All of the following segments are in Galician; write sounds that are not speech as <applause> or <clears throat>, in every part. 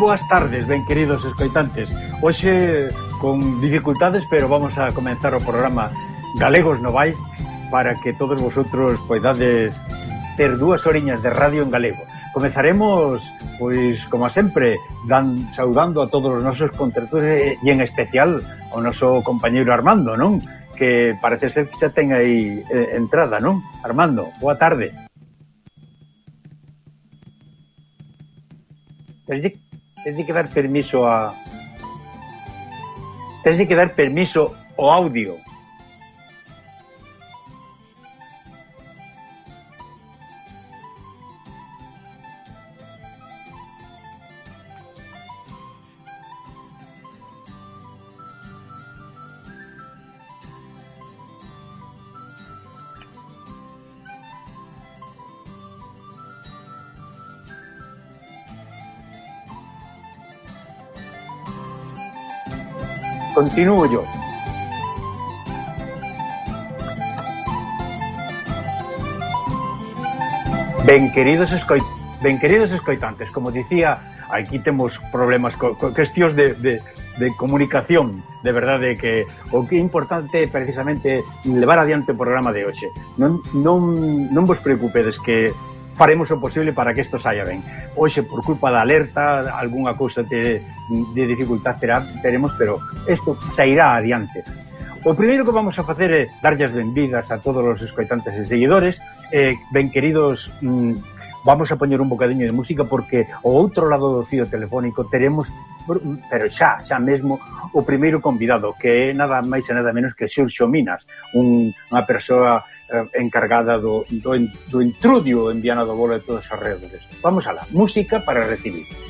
boas tardes, ben queridos escoitantes. Hoxe con dificultades, pero vamos a comenzar o programa Galegos Novais para que todos vosotros poidades ter dúas horiñas de radio en galego. Comezaremos, pois, como sempre, dan, saudando a todos os nosos contratores e en especial ao noso compañeiro Armando, non? Que parece ser que xa ten aí eh, entrada, non? Armando, boa tarde. Tens que dar permiso a... Tens que dar permiso ao audio. Continúo yo. Ben queridos, escoit ben queridos escoitantes, como dicía, aquí temos problemas co, co cuestións de, de, de comunicación, de verdade que o que é importante é precisamente levar adiante o programa de hoxe. Non, non, non vos preocupedes que faremos o posible para que isto saia ben. Hoxe, por culpa da alerta, algunha cousa de, de dificultad terá, teremos, pero isto sairá adiante. O primeiro que vamos a facer é darlles benvidas a todos os escoitantes e seguidores, eh, ben queridos mm, vamos a poñer un bocadiño de música porque o outro lado do fío telefónico teremos, pero xa, xa mesmo, o primeiro convidado, que é nada máis e nada menos que Xurxo Minas, un, unha persoa eh, encargada do, do, do intrudio en Viana do Bolo e todos os arredores. Vamos alá, música para recibir.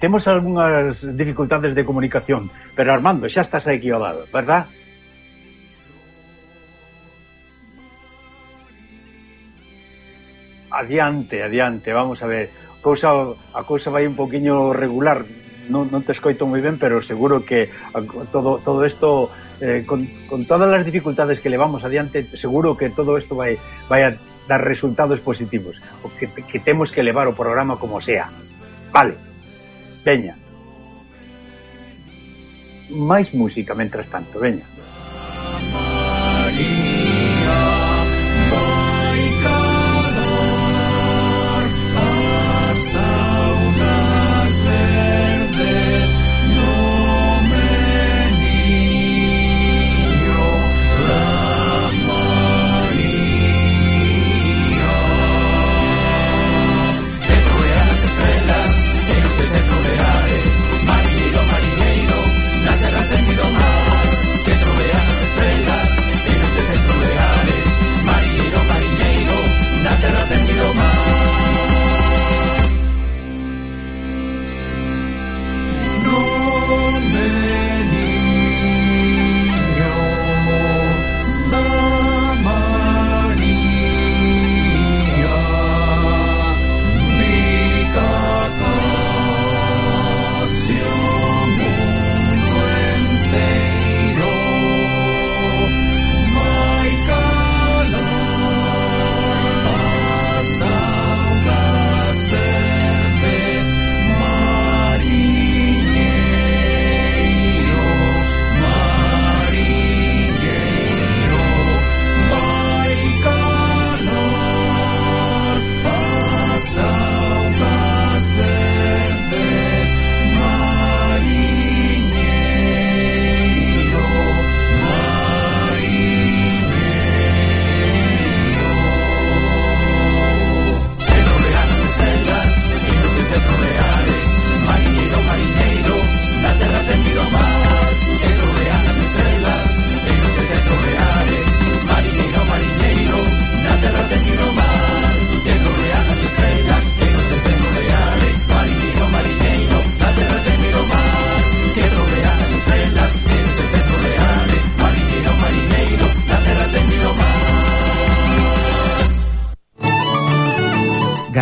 temos algunhas dificultades de comunicación, pero Armando, xa estás aquí ao lado, verdad? Adiante, adiante, vamos a ver. Cousa, a cousa vai un poquinho regular, non, non te escoito moi ben, pero seguro que todo, todo isto, eh, con, con todas as dificultades que levamos adiante, seguro que todo isto vai, vai a dar resultados positivos, o que, que temos que levar o programa como sea. Vale. Veña. Máis música, mentras tanto, veña.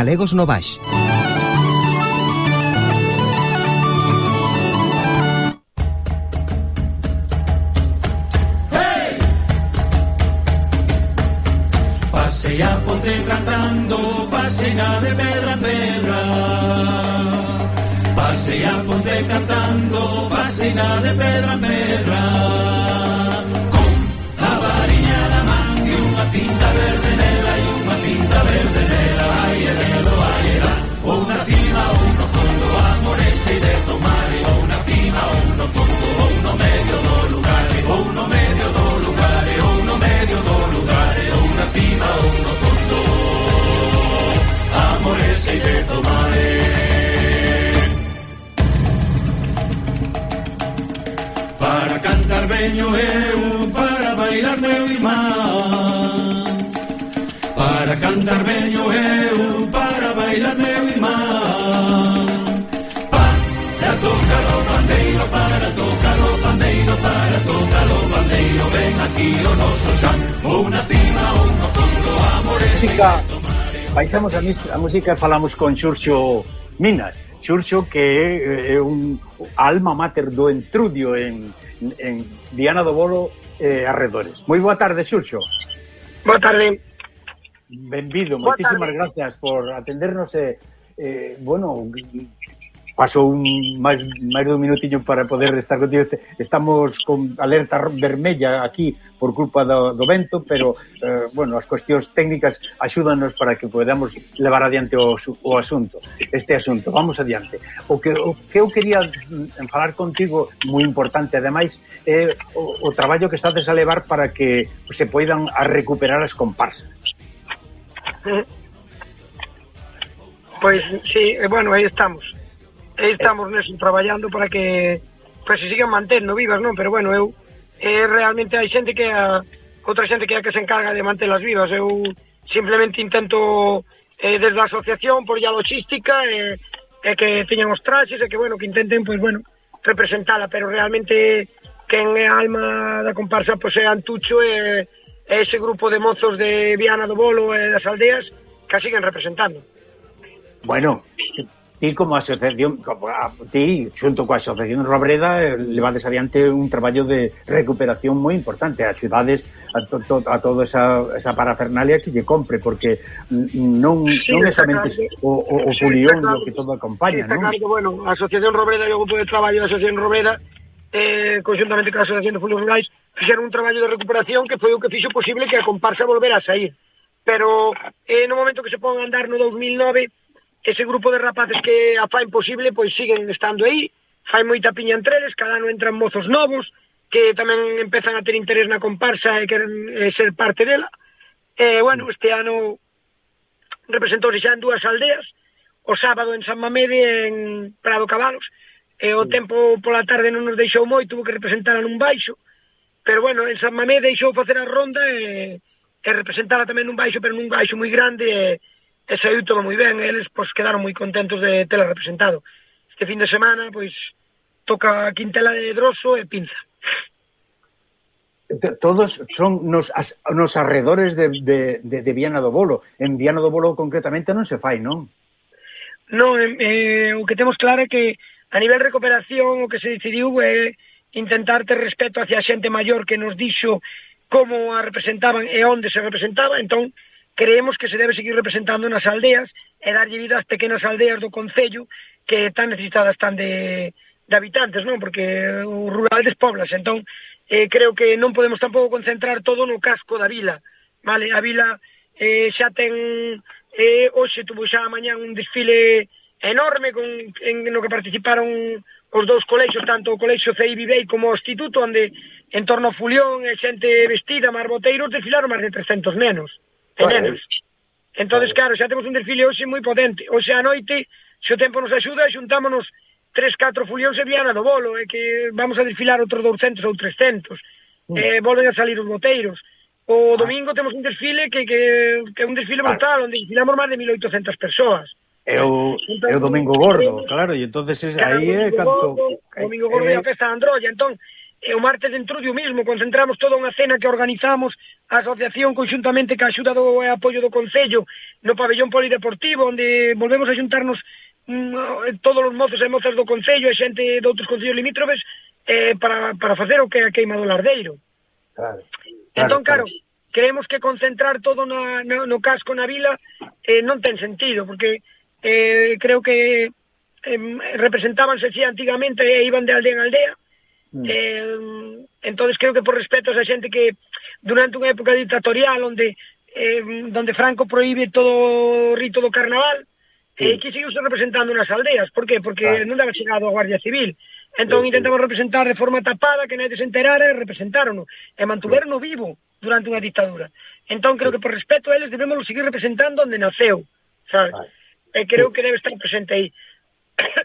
galegos no Baix. ministra a música falamos con Xurxo Minas. Xurxo que eh, é un alma mater do entrudio en, en Diana do Bolo eh, arredores. Moi boa tarde, Xurxo. Boa tarde. Benvido, moitísimas gracias por atendernos e eh, eh, bueno, pasou un máis, máis dun minutinho para poder estar contigo. Estamos con alerta vermella aquí por culpa do, do vento, pero, eh, bueno, as cuestións técnicas axúdanos para que podamos levar adiante o, o asunto, este asunto. Vamos adiante. O que, o que eu quería mm, falar contigo, moi importante, ademais, é eh, o, o traballo que estades a levar para que se poidan a recuperar as comparsas. Pois, sí, bueno, aí estamos. Eh, estamos neso traballando para que pues, se sigan mantendo vivas, non? Pero bueno, eu eh, realmente hai xente que a, outra xente que é a que se encarga de mantelas vivas. Eu simplemente intento eh, desde a asociación por ya logística e eh, eh, que teñan os traxes e eh, que bueno, que intenten pois pues, bueno, representala, pero realmente quen é a alma da comparsa pois é Antucho e, e ese grupo de mozos de Viana do Bolo e das aldeas que a siguen representando. Bueno, ti como asociación, como a ti, xunto coa Asociación Robreda, eh, levades adiante un traballo de recuperación moi importante a cidades, a, to, to, a toda esa, esa parafernalia que lle compre, porque non, sí, non é somente claro. o, o, o fulión sí, claro. que todo acompaña, sí, non? Claro que, bueno, a Asociación Robreda e o Grupo de Traballo da Asociación Robreda, eh, conjuntamente con a Asociación de Fulións Rurais, fixeron un traballo de recuperación que foi o que fixo posible que a comparsa volver a sair. Pero eh, no momento que se pon a andar no 2009, ese grupo de rapaces que a fain posible pois siguen estando aí, fai moita piña entre eles, cada ano entran mozos novos que tamén empezan a ter interés na comparsa e queren eh, ser parte dela. E, bueno, mm. este ano representouse xa en dúas aldeas, o sábado en San Mamede en Prado Cabalos, e o mm. tempo pola tarde non nos deixou moi, tuvo que representar nun baixo, pero bueno, en San Mamede deixou facer a ronda e, e representala tamén nun baixo, pero nun baixo moi grande, e, e saiu todo moi ben, eles pois quedaron moi contentos de tela representado. Este fin de semana, pois toca Quintela de Droso e Pinza. Todos son nos, as, nos arredores de, de, de, de Viana do Bolo. En Viana do Bolo concretamente non se fai, non? Non, eh, o que temos claro é que a nivel recuperación o que se decidiu é intentar ter respeto hacia a xente maior que nos dixo como a representaban e onde se representaba, entón creemos que se debe seguir representando nas aldeas e darlle vida ás pequenas aldeas do Concello que tan necesitadas están de, de habitantes, non? Porque o rural despoblas, entón eh, creo que non podemos tampouco concentrar todo no casco da vila, vale? A vila eh, xa ten eh, hoxe tuvo xa mañá un desfile enorme con, en, no que participaron os dous colexios, tanto o colexio CI Vivei como o Instituto, onde en torno a Fulión e xente vestida, marboteiros, desfilaron máis de 300 nenos. Entonces, Entón, claro, xa temos un desfile hoxe moi potente. Hoxe a noite, se o tempo nos axuda, xuntámonos tres, catro fulións e Viana do Bolo, e eh, que vamos a desfilar outros 200 ou 300. Mm. Eh, volven a salir os boteiros. O ah. domingo temos un desfile que, que, que é un desfile brutal, onde desfilamos máis de 1.800 persoas. É o, é o Domingo Gordo, claro, e entonces es, claro, aí é canto... O Domingo Gordo é a festa de Androlla, entón, e o martes dentro de o mismo, concentramos toda unha cena que organizamos a asociación conxuntamente ca axuda do e apoio do Concello no pabellón polideportivo, onde volvemos a xuntarnos mm, eh, todos os mozos e mozas do Concello e xente de outros Concellos limítrofes eh, para, para facer o que é a queima do Lardeiro. Claro, entón, claro, entón, claro, claro, creemos que concentrar todo na, no, no casco na vila eh, non ten sentido, porque eh, creo que eh, representábanse si antigamente e iban de aldea en aldea, Mm. Eh, entonces creo que por respeto a esa xente que durante unha época dictatorial onde eh, donde Franco proíbe todo o rito do carnaval, sí. eh, que seguiuse representando nas aldeas. Por qué? Porque claro. non daba chegado a Guardia Civil. Entón sí, intentaban sí. representar de forma tapada, que nadie se enterara, e representaron e mantuveron sí. vivo durante unha dictadura. Entón creo sí. que por respeto a eles debemos seguir representando onde naceu, sabes? Ah. Eh, e creo sí. que debe estar presente aí.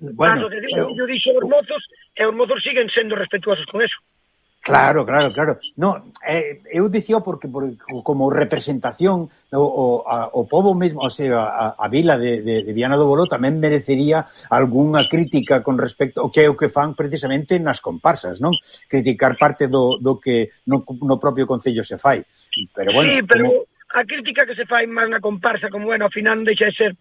Bueno, Mas o eh, que dixo, eu... dixo os mozos, e eh, os mozos siguen sendo respetuosos con eso. Claro, claro, claro. No, eh, eu dicía porque, porque como representación o, o, a, o povo mesmo, o sea, a, a vila de, de, de Viana do Bolo tamén merecería algunha crítica con respecto ao que é o que fan precisamente nas comparsas, non? Criticar parte do, do que no, no propio Concello se fai. Pero bueno, sí, pero como... a crítica que se fai máis na comparsa, como bueno, ao final deixa de ser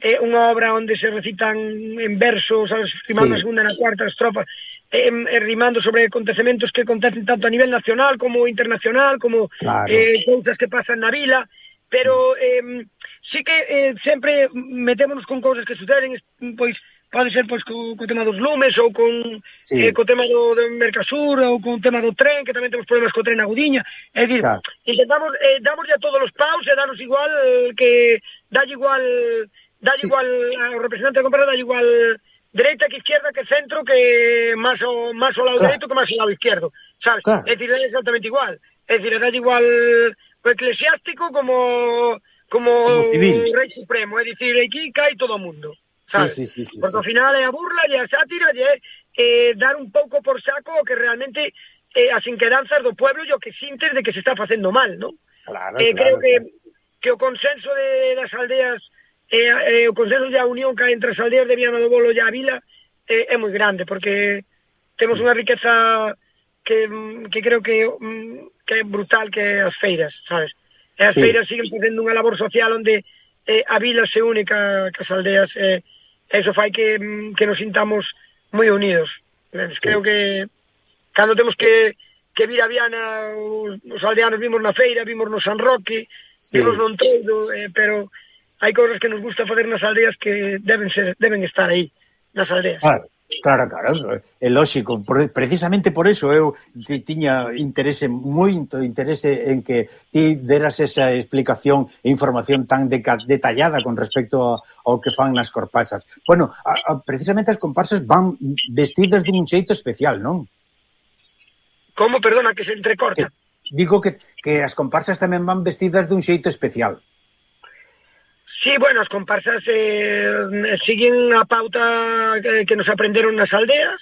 é unha obra onde se recitan en versos, sabes, rimando sí. a segunda e na cuarta estrofa, eh, e, rimando sobre acontecementos que acontecen tanto a nivel nacional como internacional, como claro. eh, cousas que pasan na vila, pero eh, sí que eh, sempre metémonos con cousas que suceden, pois pode ser pois co, co tema dos lumes ou con sí. eh, co tema do, do Mercasur ou con tema do tren, que tamén temos problemas co tren na Gudiña. É dicir, claro. intentamos eh, damos a todos os paus e danos igual eh, que dalle igual dalle sí. igual ao representante da compra dalle igual dereita que izquierda que centro que máis o, máis o lado claro. dereito que máis o lado izquierdo, sabes? Claro. É dicir, é exactamente igual. É dicir, dalle igual o eclesiástico como como, como civil. o rei supremo, é dicir, aquí cae todo o mundo. Sabes? Sí, sí, sí, sí, Porque ao final é a burla e a sátira e é eh, dar un pouco por saco o que realmente eh, as inquedanzas do pueblo e o que sintes de que se está facendo mal, non? Claro, eh, claro, creo claro. que que o consenso de, das aldeas e, e o Concello de a Unión que hai entre as aldeas de Viana do Bolo e a Vila é, é moi grande, porque temos unha riqueza que, mm, que creo que, mm, que é brutal que as feiras, sabes? E as sí. feiras siguen facendo unha labor social onde eh, a vila se une ca, as aldeas e eh, eso fai que, mm, que nos sintamos moi unidos. Sí. Creo que cando temos que, que vir a Viana os, os aldeanos vimos na feira, vimos no San Roque, sí. vimos no Entroido, eh, pero hai cousas que nos gusta facer nas aldeas que deben ser deben estar aí nas aldeas. Claro. Claro, claro, é lógico, precisamente por eso eu tiña interese, moito interese en que ti deras esa explicación e información tan detallada con respecto ao que fan nas corpasas. Bueno, a, a, precisamente as comparsas van vestidas dun xeito especial, non? Como, perdona, que se entrecorta? Que, digo que, que as comparsas tamén van vestidas dun xeito especial. Sí, bueno, as comparsas eh, siguen a pauta que, que nos aprenderon nas aldeas.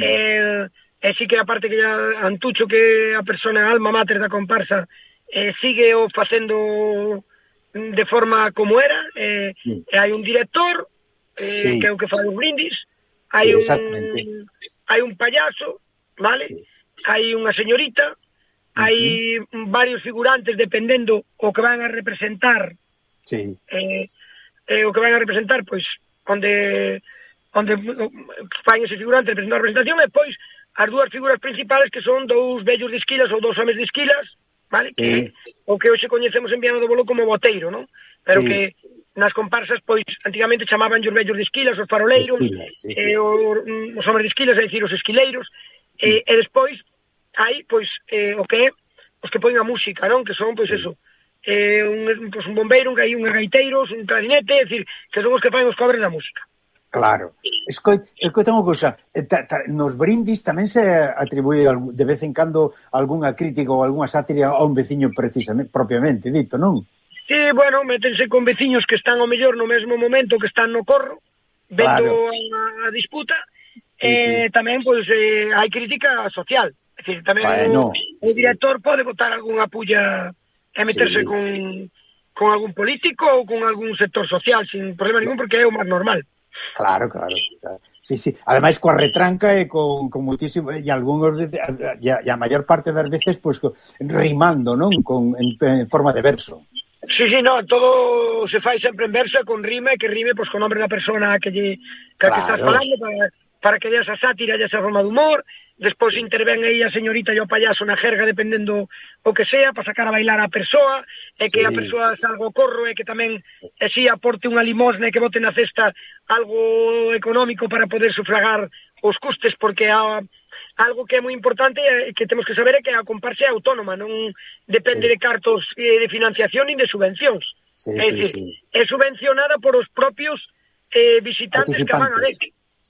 Eh, e sí que a parte que ya Antucho, que a persona alma mater da comparsa, eh, sigue o facendo de forma como era. Eh, sí. E hai un director, eh, sí. que é o que fai os brindis. Hai sí, un hai un payaso, vale? Sí. Hai unha señorita, hai uh -huh. varios figurantes dependendo o que van a representar Sí. Eh, eh, o que van a representar, pois, onde onde fan ese figurante representando a representación e pois as dúas figuras principais que son dous vellos de esquilas ou dous homes de esquilas, vale? Sí. Que, o que hoxe coñecemos en Viana do Bolo como boteiro, non? Pero sí. que nas comparsas, pois, antigamente chamaban os vellos de esquilas, os faroleiros, esquilas, sí, sí. Eh, o, mm, os homes de esquilas, é dicir, os esquileiros, sí. e, e despois hai, pois, eh, o que é, os que poñen a música, non? Que son, pois, sí. eso, eh, un, pues, un bombeiro, un, un gaiteiros, un clarinete, é dicir, que son os que fan os cobres da música. Claro. Escoi, escoita unha cousa, eh, ta, ta, nos brindis tamén se atribúe de vez en cando algunha crítica ou algunha sátira a un veciño precisamente, propiamente dito, non? Sí, bueno, métense con veciños que están ao mellor no mesmo momento que están no corro, vendo claro. a, a disputa, sí, eh, sí. tamén pois, eh, hai crítica social. É dicir, tamén bueno, o, o director sí. pode botar algunha pulla é meterse sí. con, con algún político ou con algún sector social sin problema ningún porque é o máis normal. Claro, claro. claro. Sí, sí. Ademais, coa retranca e con, con muitísimo... E algúns veces, e a, e a maior parte das veces, pois, pues, rimando, non? Con, en, en forma de verso. Sí, sí, no, todo se fai sempre en verso con rime, que rime, pois, pues, con nombre da persona que, lle, que, claro. que estás falando para, para que dea esa sátira e esa forma de humor despois intervén aí a señorita e o payaso na jerga dependendo o que sea para sacar a bailar a persoa e que sí. a persoa salga o corro e que tamén e si aporte unha limosna e que bote na cesta algo económico para poder sufragar os custes porque a, algo que é moi importante e que temos que saber é que a comparsa é autónoma non depende sí. de cartos eh, de financiación nin de subvencións sí, é, sí, decir, sí. é subvencionada por os propios eh, visitantes que van a ver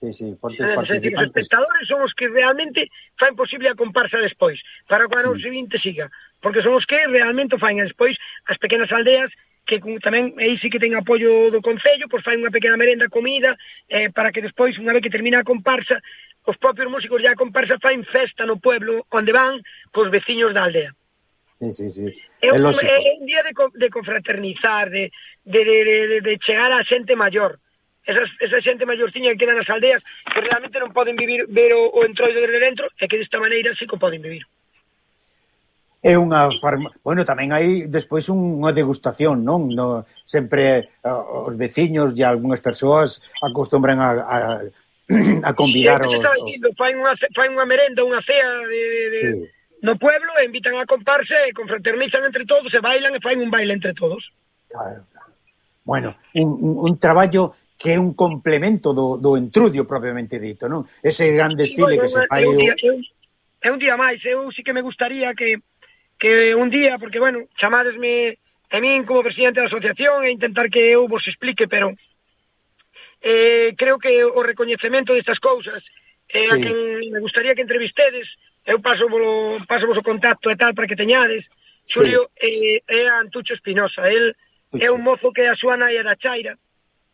Sí, sí, ponte eh, os participantes. Os espectadores son os que realmente fan posible a comparsa despois, para que o ano seguinte mm. siga, porque son os que realmente fain despois as pequenas aldeas que tamén aí sí que ten apoio do Concello, pois fai unha pequena merenda, comida, eh, para que despois, unha vez que termina a comparsa, os propios músicos ya a comparsa fain festa no pueblo onde van cos veciños da aldea. Sí, sí, sí. É, un, é, é un día de, de confraternizar, de, de, de, de, de chegar á xente maior, esas, esa xente maiorciña que queda nas aldeas que realmente non poden vivir ver o, o entroido desde dentro e que desta maneira sí que poden vivir é unha farma... bueno, tamén hai despois unha degustación, non? No, sempre uh, os veciños e algunhas persoas acostumbran a, a, <clears throat> a convidar sí, os... Dicindo, fai unha, fai unha merenda, unha cea de, de, sí. no pueblo, e invitan a comparse, e confraternizan entre todos, se bailan e fai un baile entre todos. Claro, claro. Bueno, un, un, un traballo que é un complemento do, do entrudio propiamente dito, non? Ese gran desfile sí, que se fai... É un, día, é, un, é un día máis, eu sí que me gustaría que, que un día, porque, bueno, chamadesme a min como presidente da asociación e intentar que eu vos explique, pero eh, creo que o recoñecemento destas cousas eh, sí. a quen me gustaría que entrevistedes, eu paso volo, paso vos o contacto e tal para que teñades, Xulio sí. eh, é Antucho Espinosa, el Tucho. é un mozo que a súa nai era Chaira,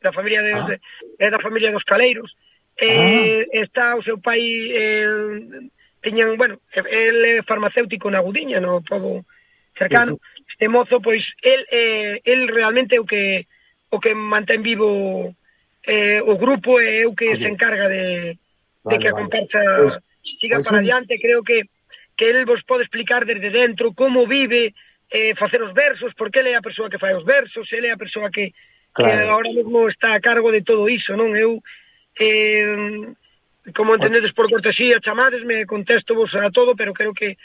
da familia de, ah. de, é da familia dos Caleiros. Eh, ah. está o seu pai eh, tiñan, bueno, el é farmacéutico na Gudiña, no pobo cercano. Sí, Este mozo pois el eh, el realmente o que o que mantén vivo eh, o grupo é o que Oye. se encarga de, vale, de que a comparsa vale. siga pues para un... adiante. Creo que que el vos pode explicar desde dentro como vive eh, facer os versos, porque ele é a persoa que fai os versos, ele é a persoa que, claro. que ahora mesmo está a cargo de todo iso, non? Eu, eh, como entendedes por cortesía, chamadesme, contesto vos a todo, pero creo que,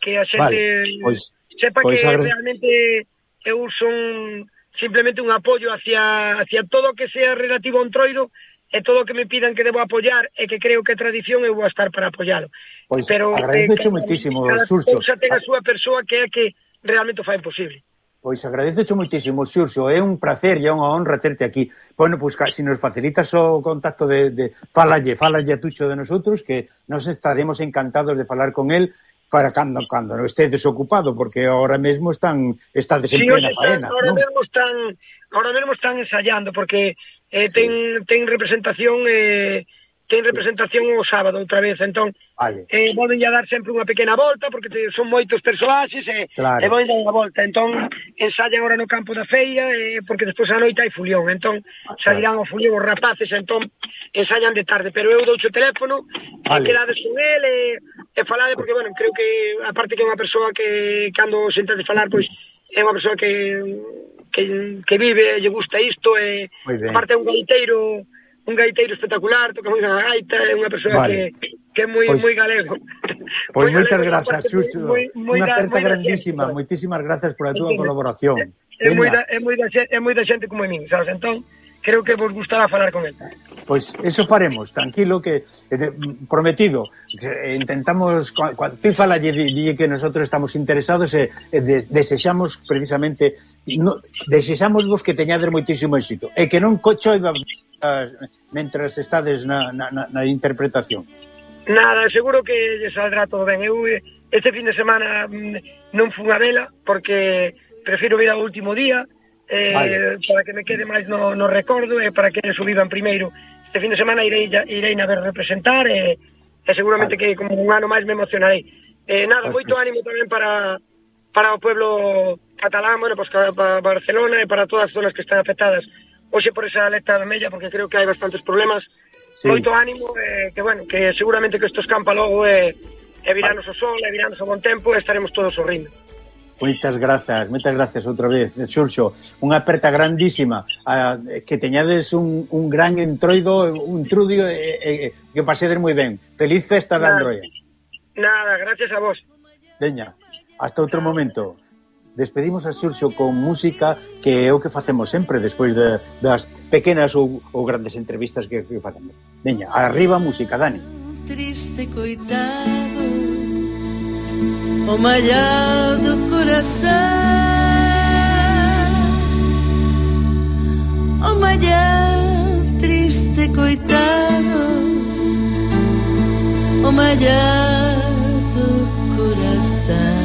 que a xente vale, pois, sepa pois que realmente eu son simplemente un apoio hacia, hacia todo que sea relativo a un troido e todo o que me pidan que debo apoyar e que creo que é tradición eu vou estar para apoialo. Pois, Pero agradececho eh, muitísimo, Surxo. Cada cousa ten a súa persoa que é que realmente o fai imposible. Pois agradezocho moitísimo, Xurxo, é un placer e é unha honra terte aquí. Bueno, pois se nos facilitas o contacto de, de falalle, falalle a Tucho de nosotros, que nos estaremos encantados de falar con él para cando cando non estedes ocupado, porque ahora mesmo están estades en sí, plena están, faena, ahora ¿no? mesmo están ahora mesmo están ensayando porque eh, sí. ten ten representación eh ten representación o sábado outra vez, entón vale. eh, volven a dar sempre unha pequena volta porque te, son moitos personaxes e, claro. e volven dar unha volta, entón ensayan ahora no campo da feira eh, porque despois a noite hai fulión, entón ah, vale. sairán o fulión os rapaces, entón ensayan de tarde, pero eu doucho o teléfono vale. e quedades con el e, e falade porque, bueno, creo que aparte que é unha persoa que cando senta de falar, pois é unha persoa que que, que vive, lle gusta isto e aparte é un gaiteiro un gaiteiro espectacular, toca moi a gaita, é unha persoa vale. que que é moi pois, moi galego. <laughs> Pois moitas grazas, Xuxo. Unha aperta grandísima, moitísimas grazas por a túa Entende. colaboración. É, moi da, é moi da é moi da xente como a min, sabes? Entón, creo que vos gustará falar con el. Pois eso faremos, tranquilo que eh, prometido. Eh, intentamos ti falalle dille que nosotros estamos interesados e de, desexamos precisamente no, desexamos vos que teñades moitísimo éxito e que non cochoiva mentras estades na, na, na na interpretación? Nada, seguro que lle saldrá todo ben. Eu eh, este fin de semana mm, non fun a vela porque prefiro vir ao último día eh, vale. para que me quede máis no, no recordo e eh, para que subiban primeiro. Este fin de semana irei, irei na ver representar e, eh, e seguramente vale. que como un ano máis me emocionarei. Eh, nada, moito ánimo tamén para, para o pueblo catalán, bueno, pues para Barcelona e para todas as zonas que están afectadas hoxe por esa alerta vermella porque creo que hai bastantes problemas. Sí. Moito ánimo eh, que bueno, que seguramente que isto escampa logo e eh, e viranos o sol, e viranos o bon tempo e estaremos todos sorrindo. Moitas grazas, moitas grazas outra vez, Xurxo. Unha aperta grandísima, a, que teñades un, un gran entroido, un trudio, e, e, que pasedes moi ben. Feliz festa da Androia. Nada, gracias a vos. Deña, hasta outro momento despedimos a Xurxo con música que é o que facemos sempre despois de, das pequenas ou, ou grandes entrevistas que, que facemos. Veña, arriba música, Dani. Triste coitado O mallado corazón O mallado triste coitado O mallado corazón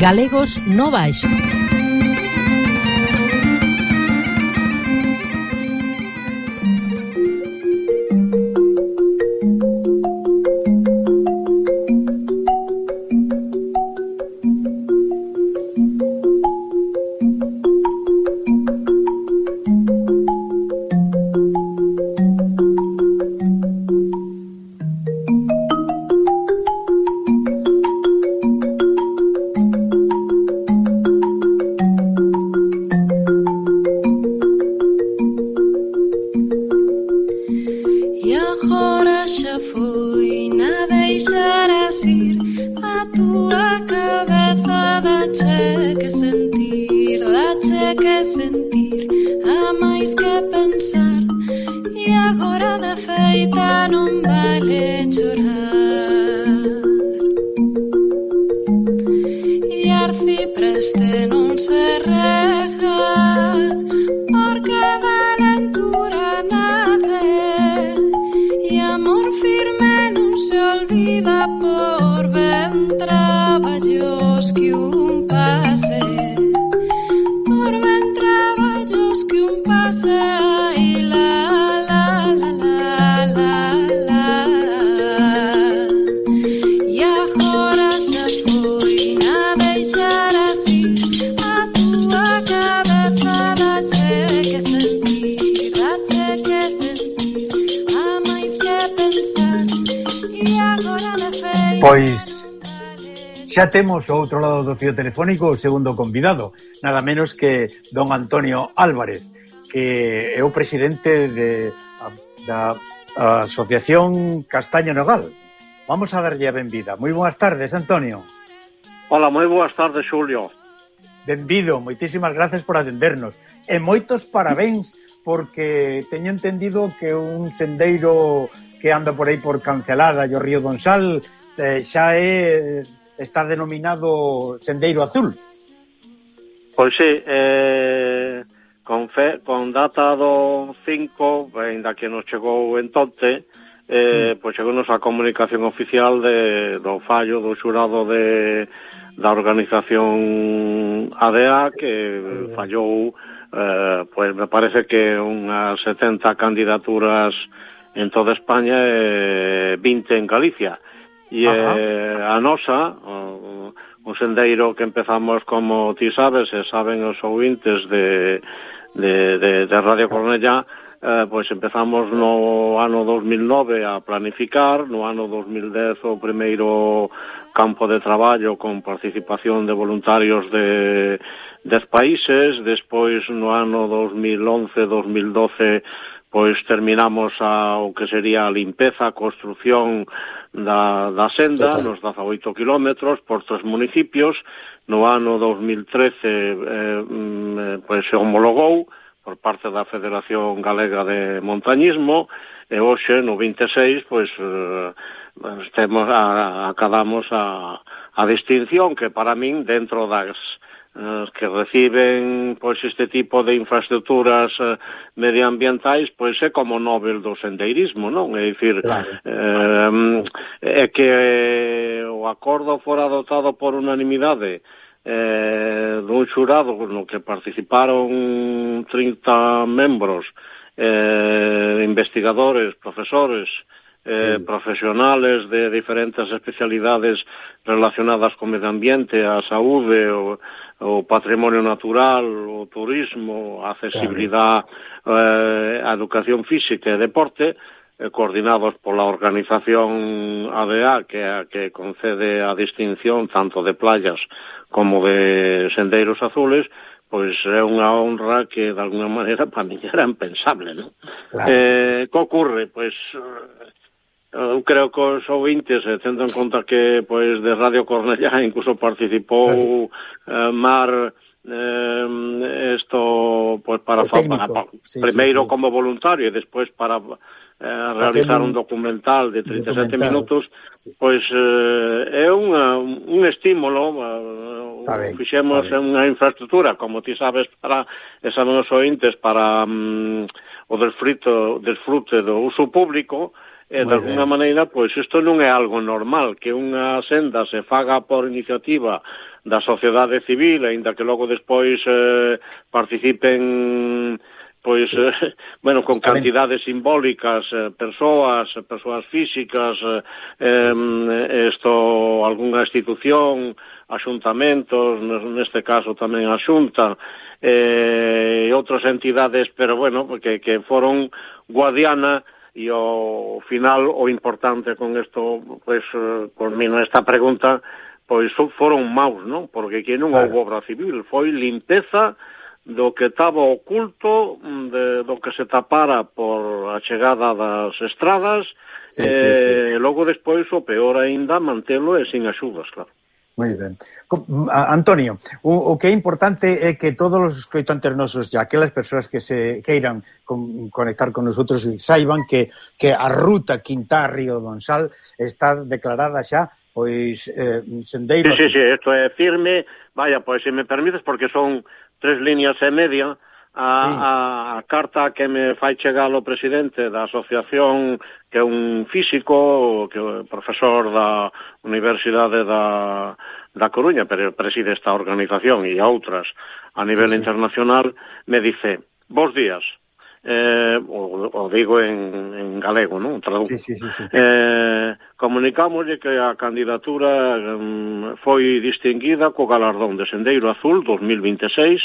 Galegos no baixo. E agora da feita non vale chorar E ar preste non se xa temos ao outro lado do fio telefónico o segundo convidado, nada menos que don Antonio Álvarez, que é o presidente de, da Asociación Castaño Nogal. Vamos a darlle a benvida. Moi boas tardes, Antonio. Hola, moi boas tardes, Xulio. Benvido, moitísimas gracias por atendernos. E moitos parabéns porque teño entendido que un sendeiro que anda por aí por Cancelada e o Río Donsal eh, xa é está denominado Sendeiro Azul. Pois sí, eh, con, fe, con data do 5, ainda que nos chegou entonte, eh, mm. pois chegou a comunicación oficial de, do fallo do xurado de, da organización ADA que fallou eh, pois me parece que unhas 70 candidaturas en toda España e eh, 20 en Galicia e Ajá. a nosa, o, o sendeiro que empezamos como ti sabes, e saben os ouvintes de, de, de, de Radio Cornella, eh, pois empezamos no ano 2009 a planificar, no ano 2010 o primeiro campo de traballo con participación de voluntarios de 10 países, despois no ano 2011-2012 pois terminamos a, o que sería a limpeza, a construción da, da senda Total. nos 18 kilómetros por tres municipios. No ano 2013 eh, mm, eh, pois se homologou por parte da Federación Galega de Montañismo e hoxe no 26 pois eh, temos a, acabamos a, a distinción que para min dentro das Eh, que reciben pois este tipo de infraestructuras eh, medioambientais, pois é como Nobel do sendeirismo, non? É dicir, claro. eh, é que o acordo fora adoptado por unanimidade eh, dun xurado no que participaron 30 membros, eh, investigadores, profesores, eh, sí. profesionales de diferentes especialidades relacionadas co medio ambiente, a saúde, o, o patrimonio natural, o turismo, a accesibilidade, claro. eh, a educación física e deporte, eh, coordinados pola organización ADA, que, a, que concede a distinción tanto de playas como de sendeiros azules, pois é unha honra que, de alguna <laughs> maneira, para mí era impensable, non? Claro. Eh, que ocorre? Pois eh, Eu creo que os ouvintes, tendo en conta que pois de Radio Cornellá <laughs> incluso participou eh, Mar eh, esto pois para, técnico, para sí, primeiro sí, sí. como voluntario e despois para eh, realizar un, un documental de 37 documental. minutos pois eh, é unha, eh, un estímulo eh, está ben, fixemos está ben. unha infraestructura como ti sabes para esa nos ointes para um, o desfrito, desfrute do uso público E, de alguna maneira, pois, isto non é algo normal, que unha senda se faga por iniciativa da sociedade civil, aínda que logo despois eh, participen pois, sí. eh, <laughs> bueno, con Está cantidades simbólicas, eh, persoas, eh, persoas físicas, eh, esto, algunha institución, axuntamentos, neste caso tamén a xunta, eh, e outras entidades, pero bueno, que, que foron guadiana, e ao final o importante con isto, pois, eh, culmino esta pregunta, pois foron maus, non? Porque que non houve obra civil, foi limpeza do que estaba oculto, mm, de, do que se tapara por a chegada das estradas, sí, e sí, sí. Eh, logo despois o peor aínda mantelo e sin axudas, claro. Moi ben. Antonio, o, o que é importante é que todos os escoitantes nosos e aquelas persoas que se queiran con, conectar con nosotros saiban que, que a ruta Quintá Río Donsal está declarada xa pois eh, sendeiro. Sí, sí, sí, isto é firme. Vaya, pois se me permites porque son tres líneas e media, a, a, a carta que me fai chegar o presidente da asociación que é un físico, que é profesor da Universidade da, da Coruña, pero preside esta organización e outras a nivel sí, sí. internacional, me dice, vos días, eh, o, o digo en, en galego, non? Traduco. Sí, sí, sí, sí. Eh, comunicámoslle que a candidatura um, foi distinguida co galardón de Sendeiro Azul 2026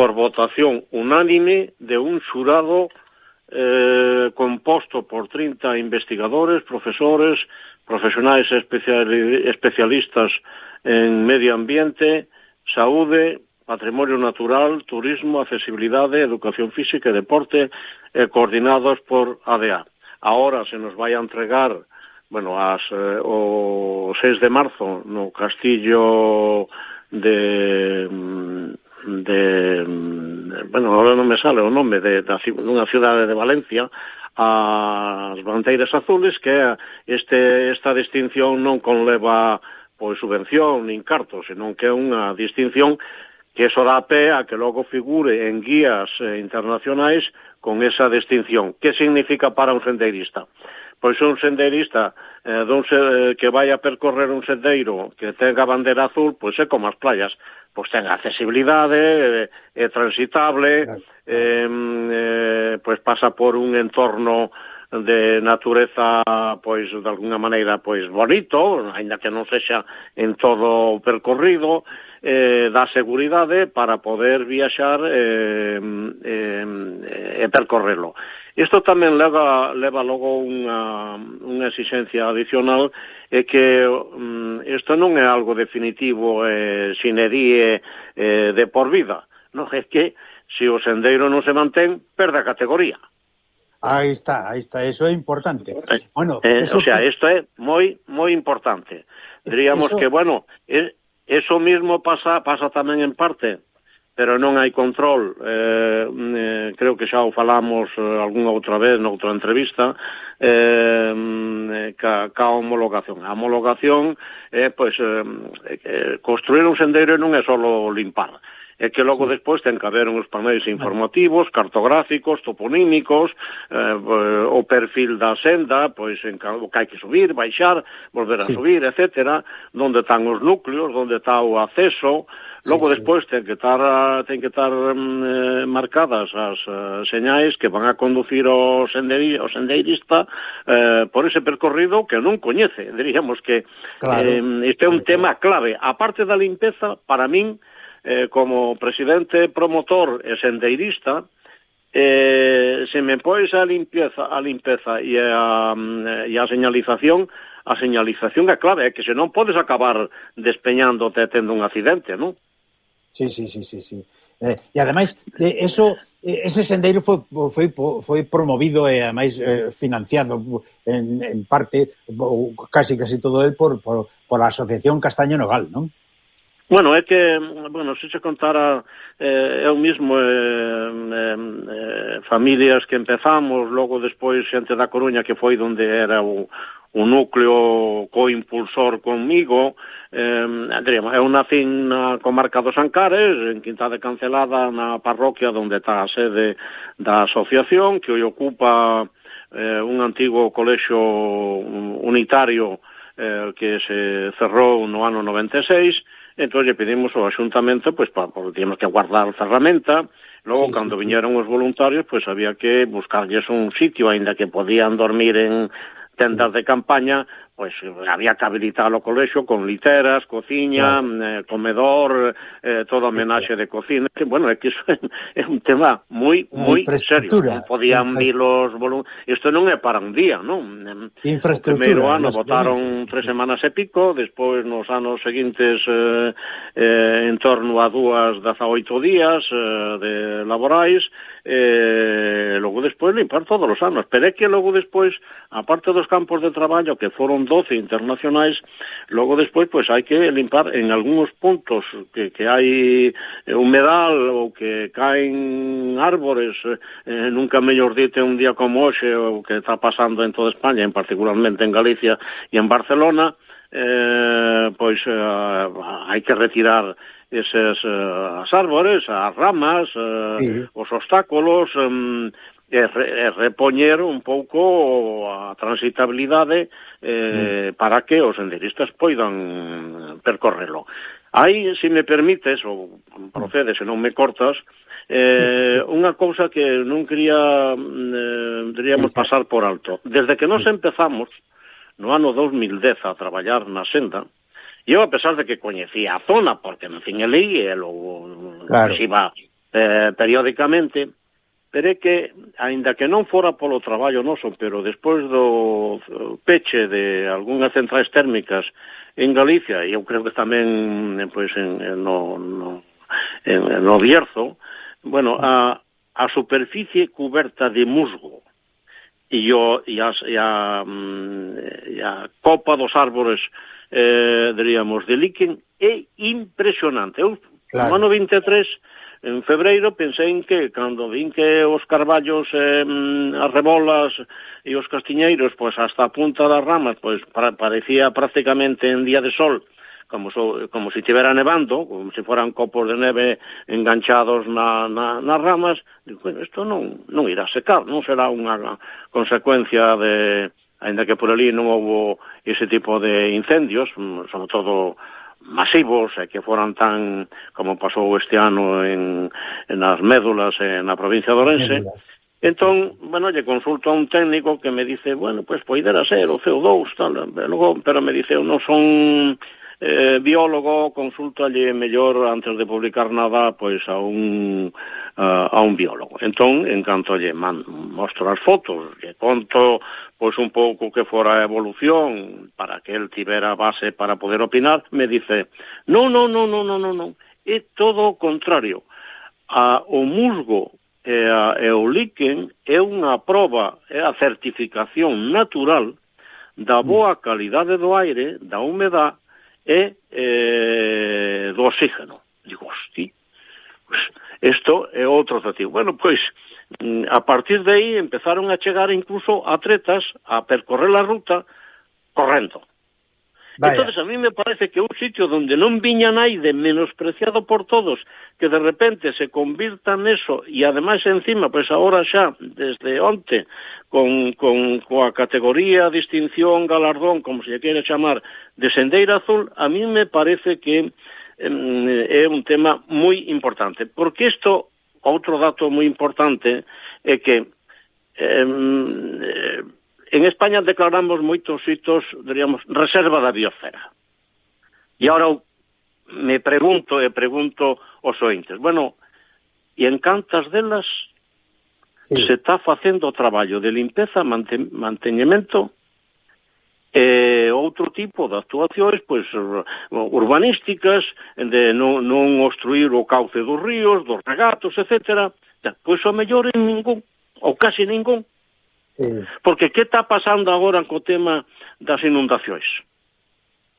por votación unánime de un xurado eh, composto por 30 investigadores, profesores, profesionais especiali especialistas en medio ambiente, saúde, patrimonio natural, turismo, accesibilidade, educación física e deporte, eh, coordinados por ADA. Ahora se nos vai a entregar bueno, as, eh, o 6 de marzo no Castillo de mm, de bueno, agora non me sale o nome de, da, dunha cidade de Valencia as bandeiras azules que este, esta distinción non conleva pois subvención nin carto, senón que é unha distinción que sorá pé a que logo figure en guías eh, internacionais con esa distinción. Que significa para un sendeirista? pois un senderista eh, dun se, eh, que vai a percorrer un sendeiro que tenga bandera azul, pois é como as playas, pois ten accesibilidade, é, é transitable, eh, eh, pois pasa por un entorno de natureza pois de alguna maneira pois bonito, aínda que non sexa en todo o percorrido, eh, da seguridade para poder viaxar eh, eh, e percorrelo. Isto tamén leva, leva logo unha, unha exigencia adicional é que um, isto non é algo definitivo eh, sinedíe eh, de por vida. Non é que se o sendeiro non se mantén, perde a categoría. Aí está, aí está, eso é importante. Eh, bueno, eh, eso o sea, isto é moi moi importante. Diríamos eso... que, bueno, eso mismo pasa pasa tamén en parte pero non hai control. Eh, mm, eh, creo que xa o falamos eh, algunha outra vez noutra entrevista eh, mm, eh ca, ca homologación. A homologación é eh, pois, eh, eh, construir un sendeiro non é só limpar. É que logo despois ten que haber uns paneis informativos, cartográficos, toponímicos, eh, eh, o perfil da senda, pois en o que hai que subir, baixar, volver a sí. subir, etcétera, onde están os núcleos, onde está o acceso, Logo sí, despois ten que estar ten que estar mm, eh, marcadas as eh, señais que van a conducir o, senderi, o sendeirista eh, por ese percorrido que non coñece. <laughs> Diríamos que claro. eh, este é un tema clave. A parte da limpeza, para min, eh, como presidente promotor e sendeirista, eh, se me pois a limpeza, a limpeza e a, e a señalización, a señalización é clave, é que se non podes acabar despeñándote tendo un accidente, non? Sí, sí, sí, sí, sí. Eh, e ademais, eh, eso, eh, ese sendeiro foi, foi, foi promovido e ademais eh, financiado en, en parte, ou casi casi todo el, por, por, por a Asociación Castaño Nogal, non? Bueno, é que, bueno, se se contara eh, eu mismo eh, eh, eh, familias que empezamos, logo despois xente da Coruña que foi onde era o, o núcleo coimpulsor conmigo, eh, diremos, eu nací na comarca dos Ancares, en Quinta de Cancelada, na parroquia onde está a sede da asociación, que hoy ocupa eh, un antigo colexo unitario eh, que se cerrou no ano 96, Entón, lle pedimos ao axuntamento, pois, pa, porque tínhamos que guardar a ferramenta, logo, sí, cando sí, viñeron os voluntarios, pois, había que buscarlles un sitio, aínda que podían dormir en tendas de campaña, pois eh, había que habilitar o colexo con literas, cociña, claro. Mm, eh, comedor, eh, toda homenaxe de cocina, que bueno, é que iso é, é un tema moi moi serio. Non podían vir os volum... Isto non é para un día, non? O primeiro ano votaron tres semanas e pico, despois nos anos seguintes eh, eh, en torno a dúas 18 días eh, de laborais, eh, logo despois limpar todos os anos, pero é que logo despois, aparte dos campos de traballo que foron 12 internacionais, logo despois pois hai que limpar en algúns puntos que, que hai eh, humedal ou que caen árbores, eh, nunca mellor dite un día como hoxe o que está pasando en toda España, en particularmente en Galicia e en Barcelona, eh, pois eh, hai que retirar eses, uh, as árbores, as ramas, uh, sí. os obstáculos, um, e, re, e repoñer un pouco a transitabilidade eh, mm. para que os senderistas poidan percorrelo. Hai, se me permites, ou procedes, se non me cortas, eh, unha cousa que non quería, mm, eh, diríamos, pasar por alto. Desde que nos empezamos, no ano 2010, a traballar na senda, Eu, a pesar de que coñecía a zona, porque, en fin, elí, e eh, logo claro. iba eh, periódicamente, pero é que, aínda que non fora polo traballo noso, pero despois do eh, peche de algunhas centrais térmicas en Galicia, e eu creo que tamén eh, pois, en, no, no, en, no Bierzo, bueno, a, a superficie coberta de musgo e, o, e, as, e, a, mm, e a copa dos árbores eh, diríamos, de Liquen, é impresionante. Eu, claro. no ano 23, en febreiro, pensei en que, cando vin que os carballos, eh, as rebolas e os castiñeiros, pois hasta a punta das ramas, pois para, parecía prácticamente en día de sol, como, so, como se si estivera nevando, como se foran copos de neve enganchados na, na, nas ramas, digo, bueno, isto non, non irá secar, non será unha consecuencia de, ainda que por ali non houve ese tipo de incendios, mm, sobre todo masivos e que foran tan como pasou este ano en, en as Médulas en na provincia de Orense. Médulas. Entón, bueno, lle consulto a un técnico que me dice, bueno, pois pues, poidera ser o CO2, tal, logo, pero me dice, non son eh, biólogo consultalle mellor antes de publicar nada pois a un a, a un biólogo. Entón, en canto lle man, mostro as fotos, lle conto pois un pouco que fora a evolución para que el tivera base para poder opinar, me dice, non, non, non, non, non, non, non. é todo o contrario. A, o musgo e, a, e o líquen é unha proba, é a certificación natural da boa mm. calidade do aire, da humedad, e eh, do oxígeno. Digo, hosti, pues, isto é outro atractivo. Bueno, pois, mm, a partir de aí empezaron a chegar incluso atletas a percorrer a ruta correndo. Vaya. Entonces a mí me parece que un sitio donde non viña naide menospreciado por todos, que de repente se convirta neso en e ademais encima, pois pues agora xa desde onte con, con coa categoría, distinción, galardón, como se lle quere chamar, de Sendeira Azul, a mí me parece que eh, é un tema moi importante, porque isto outro dato moi importante é que eh, eh en España declaramos moitos hitos, diríamos, reserva da biosfera. E agora me pregunto e pregunto aos ointes, bueno, e en cantas delas sí. se está facendo o traballo de limpeza, manten, manteñemento e outro tipo de actuacións pois urbanísticas de non, non obstruir o cauce dos ríos, dos regatos, etc. Pois o mellor en ningún, ou casi ningún, Sí. Porque que está pasando agora co tema das inundacións?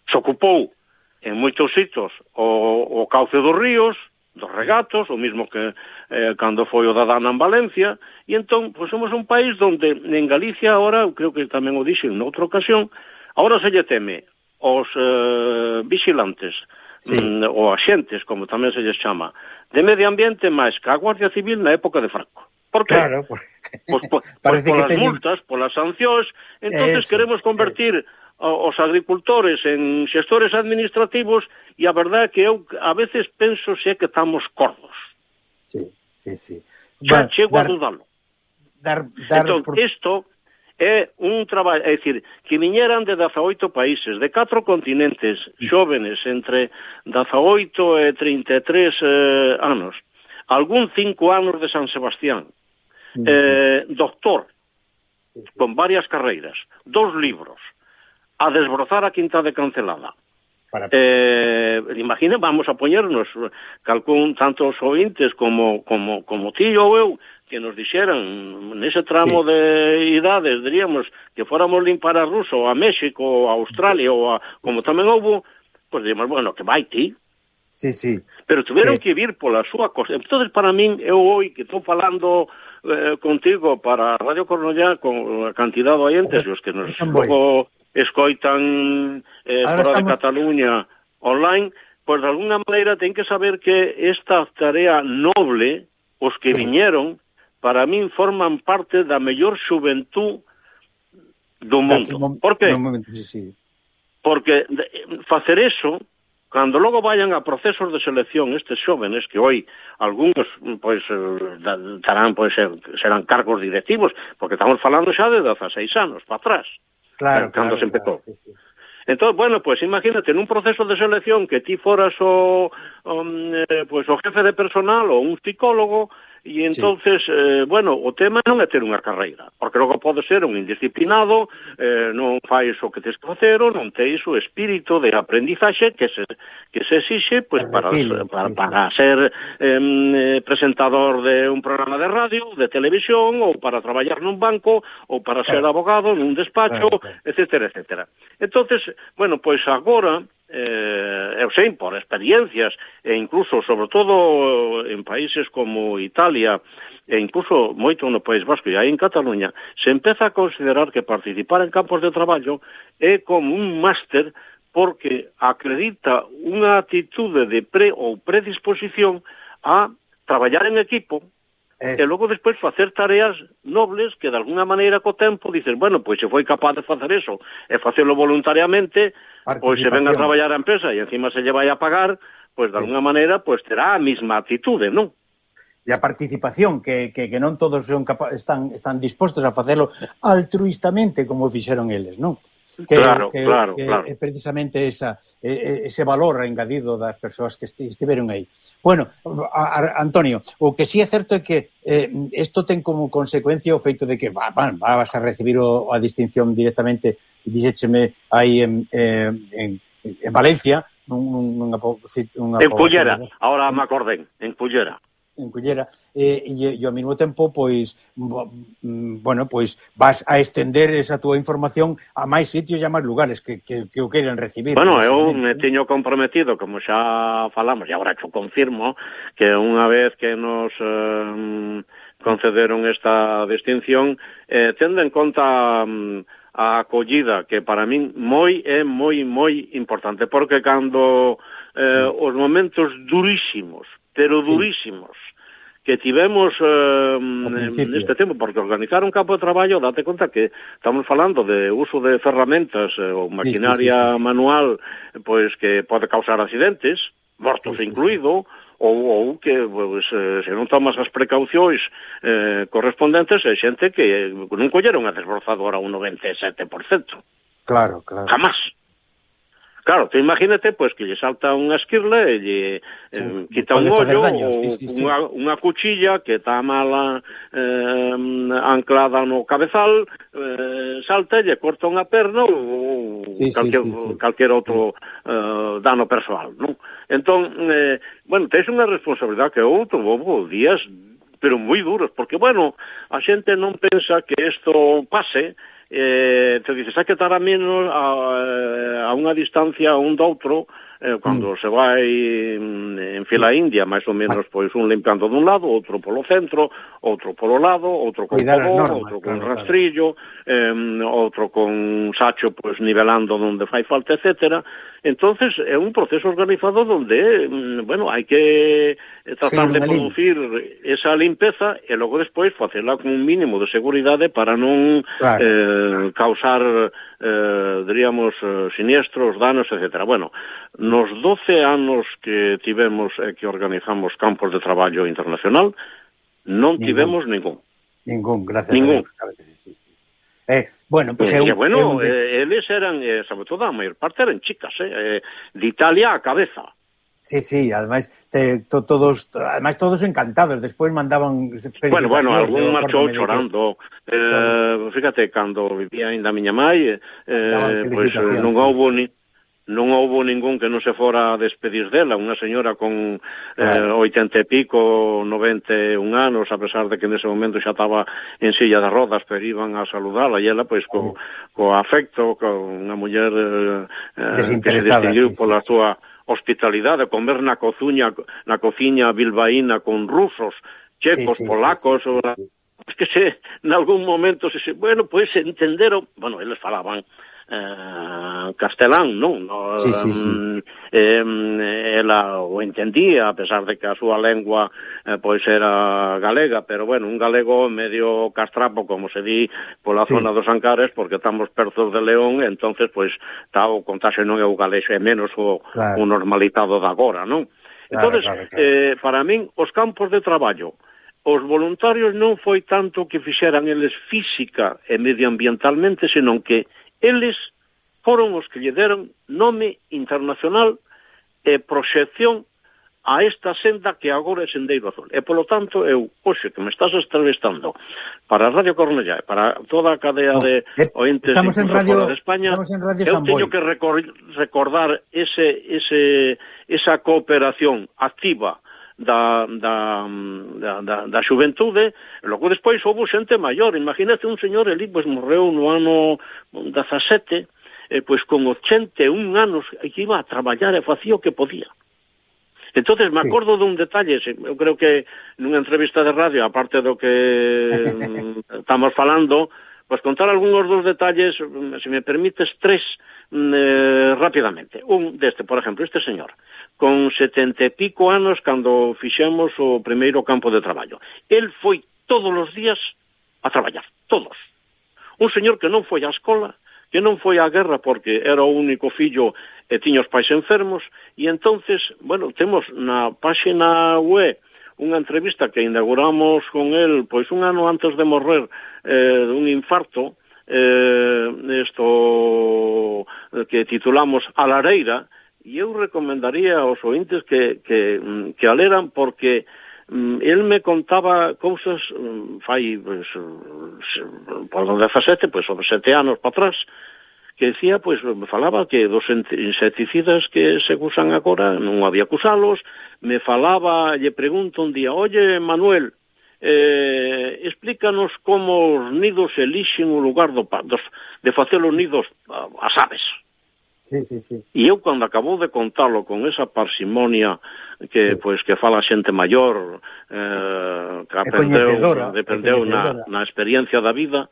Se ocupou en moitos sitos o, o cauce dos ríos, dos regatos, o mismo que eh, cando foi o da Dana en Valencia, e entón, pois somos un país donde en Galicia agora, creo que tamén o dixen noutra ocasión, agora se lle teme os eh, vigilantes, sí. mm, ou axentes, como tamén se lle chama, de medio ambiente máis que a Guardia Civil na época de Franco. Por que? Claro, porque pois, po, pois polas teñen... multas, polas sancións, entonces Eso. queremos convertir os agricultores en xestores administrativos e a verdade é que eu a veces penso se é que estamos cordos. Sí, sí, sí. Xa bueno, chego dar, a dudalo. Dar, dar entón, por... isto é un traballo, é dicir, que viñeran de 18 países, de 4 continentes, xóvenes entre 18 e 33 eh, anos, algún 5 anos de San Sebastián, Mm. eh, doctor con varias carreiras, dos libros, a desbrozar a quinta de cancelada. Para... Eh, imagine, vamos a poñernos, calcón tantos ointes como, como, como ti ou eu, que nos dixeran nese tramo sí. de idades, diríamos, que fóramos limpar a Ruso, a México, a Australia, ou a, como tamén houbo, pois pues, diríamos, bueno, que vai ti. Sí, sí. Pero tiveron sí. que vir pola súa cosa. entonces para min, eu hoy que estou falando eh, contigo para Radio Cornellá con a cantidad de oyentes, os que nos logo escoitan eh, Ahora fora estamos... de Cataluña online, pois pues, de alguna maneira ten que saber que esta tarea noble, os que sí. viñeron, para min forman parte da mellor xuventú do mundo. Por que? Sí, sí. Porque eh, facer eso cando logo vayan a procesos de selección estes xóvenes que hoy algúns pois eh, darán pois serán cargos directivos, porque estamos falando xa de 16 anos para atrás. Claro, cando claro, se empezou. Claro, sí, sí. Entón, bueno, pois pues, imagínate nun proceso de selección que ti foras o, o mm, eh, pois pues, o jefe de personal ou un psicólogo E entonces, sí. eh, bueno, o tema non é ter unha carreira, porque logo pode ser un indisciplinado, eh, non fais o que tes que facer, ou non teis o espírito de aprendizaxe que se, que se exixe pues, para, para, para ser eh, presentador de un programa de radio, de televisión, ou para traballar nun banco, ou para ser abogado nun despacho, claro, claro. etcétera, etcétera. Entonces, bueno, pois pues agora eh, eu sei por experiencias e incluso, sobre todo en países como Italia e incluso moito no País Vasco e aí en Cataluña, se empeza a considerar que participar en campos de traballo é como un máster porque acredita unha actitude de pre ou predisposición a traballar en equipo, Eh. E logo despois facer tareas nobles que de alguna maneira co tempo dicen, bueno, pois se foi capaz de facer eso e facelo voluntariamente, pois se venga a traballar a empresa e encima se lle vai a pagar, pois de alguna maneira pois terá a mesma actitude, non? E a participación que, que, que non todos son capa están están dispostos a facelo altruistamente como fixeron eles, non? que, claro, que, claro, que claro. é precisamente esa, ese valor engadido das persoas que estiveron aí. Bueno, a, a, Antonio, o que sí é certo é que eh, isto eh, ten como consecuencia o feito de que va, va, vas a recibir o, a distinción directamente, dixécheme aí en, en, en Valencia, nunha, nunha, nunha, nunha, en Pullera, agora me acorden, en Pullera en Cullera eh, e, e ao mesmo tempo pois bo, mm, bueno, pois vas a estender esa túa información a máis sitios e a máis lugares que, que, que o queiran recibir. Bueno, eu me tiño comprometido, como xa falamos, e agora xo confirmo, que unha vez que nos eh, concederon esta distinción, eh, tendo en conta mm, a acollida, que para min moi é moi moi importante, porque cando eh, mm. os momentos durísimos pero durísimos, que tivemos eh, neste tempo, porque organizar un campo de traballo, date conta que estamos falando de uso de ferramentas eh, ou maquinaria sí, sí, sí, sí. manual pois que pode causar accidentes, mortos sí, sí, incluído, sí. Ou, ou que pois, se non tomas as precaucións eh, correspondentes, é xente que non colleron a desbrozadora un 97%. Claro, claro. Jamás. Claro, tú imagínate pois pues, que lle salta unha esquirla e lle sí, eh, quita un ollo daños, ou sí, sí, sí. Unha, unha cuchilla que está mala eh, anclada no cabezal, eh, salta e lle corta unha perna ou sí, calquer, sí, sí, calquer outro eh, dano persoal, non? Entón, eh, bueno, tens unha responsabilidade que outro bobo días pero moi duros, porque, bueno, a xente non pensa que isto pase, eh, entón se dices, hai que estar a eh, menos a, a unha distancia un do outro, Eh, cando mm. se vai mm, en fila india, máis ou menos, pois un limpando dun lado, outro polo centro, outro polo lado, outro con fogón, outro con claro, rastrillo, claro. eh, outro con sacho pois nivelando onde fai falta, etcétera. Entonces é un proceso organizado donde, bueno, hai que eh, tratar sí, de producir esa limpeza e logo despois facela con un mínimo de seguridade para non claro. eh, causar eh, diríamos, eh, siniestros, danos, etcétera. Bueno, nos 12 anos que tivemos e eh, que organizamos campos de traballo internacional, non ningún. tivemos ningún. Ningún, gracias ningún. a Deus. Claro sí, sí. Eh, bueno, pues, eu, eh, bueno, eu... Eh, eles eran, eh, sobre todo a maior parte eran chicas, eh, eh de Italia a cabeza. Sí, sí, ademais te, to, todos ademais todos encantados, despois mandaban Bueno, bueno, algún marchou chorando. Eh, fíjate cando vivía ainda a miña mai, eh, pois pues, eh, non houbo ni non houbo ningún que non se fora a despedir dela, unha señora con eh, claro. eh, 80 e pico, 91 anos, a pesar de que nese momento xa estaba en silla de rodas, pero iban a saludala, e ela, pois, co, co afecto, con unha muller eh, que se distinguiu sí, pola súa hospitalidade, comer na cozuña, na cociña bilbaína con rusos, checos, sí, sí, polacos, sí, sí, sí. es que se, en algún momento se, se bueno, pois pues, entenderon, bueno, eles falaban eh, castelán, non? No, sí, sí, sí. Eh, ela o entendía, a pesar de que a súa lengua eh, pois era galega, pero bueno, un galego medio castrapo, como se di pola sí. zona dos Ancares, porque estamos perto de León, entonces pois tá o contaxe non é o galego, é menos o, claro. o normalizado de agora, non? Claro, entonces, claro, claro. eh, para min, os campos de traballo, os voluntarios non foi tanto que fixeran eles física e medioambientalmente, senón que Eles foron os que lle deron nome internacional e proxección a esta senda que agora é Sendeiro Azul. E, polo tanto, eu, hoxe, que me estás entrevistando para Radio Cornellá e para toda a cadea no, de eh, ointes estamos en radio, de España, en radio eu teño que recordar ese, ese, esa cooperación activa da, da, da, da, da xuventude, e logo despois houve xente maior, imagínate un señor ali, pois morreu no ano 17, eh, pois con 81 anos que iba a traballar e facía o que podía. Entonces me acordo dun detalle, eu creo que nunha entrevista de radio, aparte do que <laughs> mm, estamos falando, Pois contar algúns dos detalles, mm, se me permites, tres mm, eh, rápidamente. Un deste, por exemplo, este señor, con setenta e pico anos cando fixemos o primeiro campo de traballo. El foi todos os días a traballar, todos. Un señor que non foi á escola, que non foi á guerra porque era o único fillo e tiña os pais enfermos, e entonces, bueno, temos na páxina web unha entrevista que inauguramos con el pois un ano antes de morrer eh, dun infarto eh, esto que titulamos A lareira e eu recomendaría aos ointes que, que, mm, que a leran porque mm, el me contaba cousas mm, fai pues, por donde facete, pois pues, sobre sete anos para atrás, eh, que decía, pois, me falaba que dos insecticidas que se usan agora non había que usalos, me falaba, lle pregunto un día, oye, Manuel, eh, explícanos como os nidos elixen o lugar do, dos, de facer os nidos ah, as aves. Sí, sí, sí. E eu, cando acabou de contalo con esa parsimonia que sí. pois que fala xente maior, eh, que aprendeu, dependeu na, na experiencia da vida,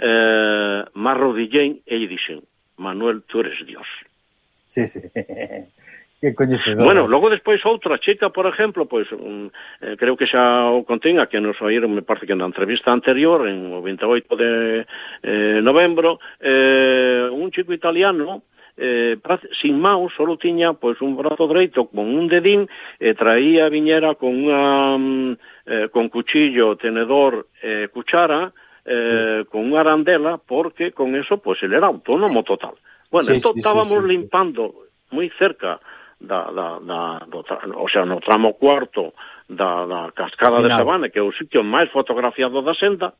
eh, Marro e lle dixen Manuel, tú eres Dios. Sí, sí. <laughs> que coñecedor. Bueno, logo despois outra chica, por exemplo, pois um, eh, creo que xa o contín a que nos oíron, me parece que na entrevista anterior, en o 28 de eh, novembro, eh, un chico italiano eh, sin maus, solo tiña pois un brazo dreito con un dedín e eh, traía a viñera con unha mm, eh, con cuchillo, tenedor e eh, cuchara eh, con unha arandela porque con eso pues ele era autónomo total. Bueno, sí, entón sí, estábamos sí, sí, limpando moi cerca da, da, da, do, tra, o sea, no tramo cuarto da, da cascada Final. de Sabana, que é o sitio máis fotografiado da senda,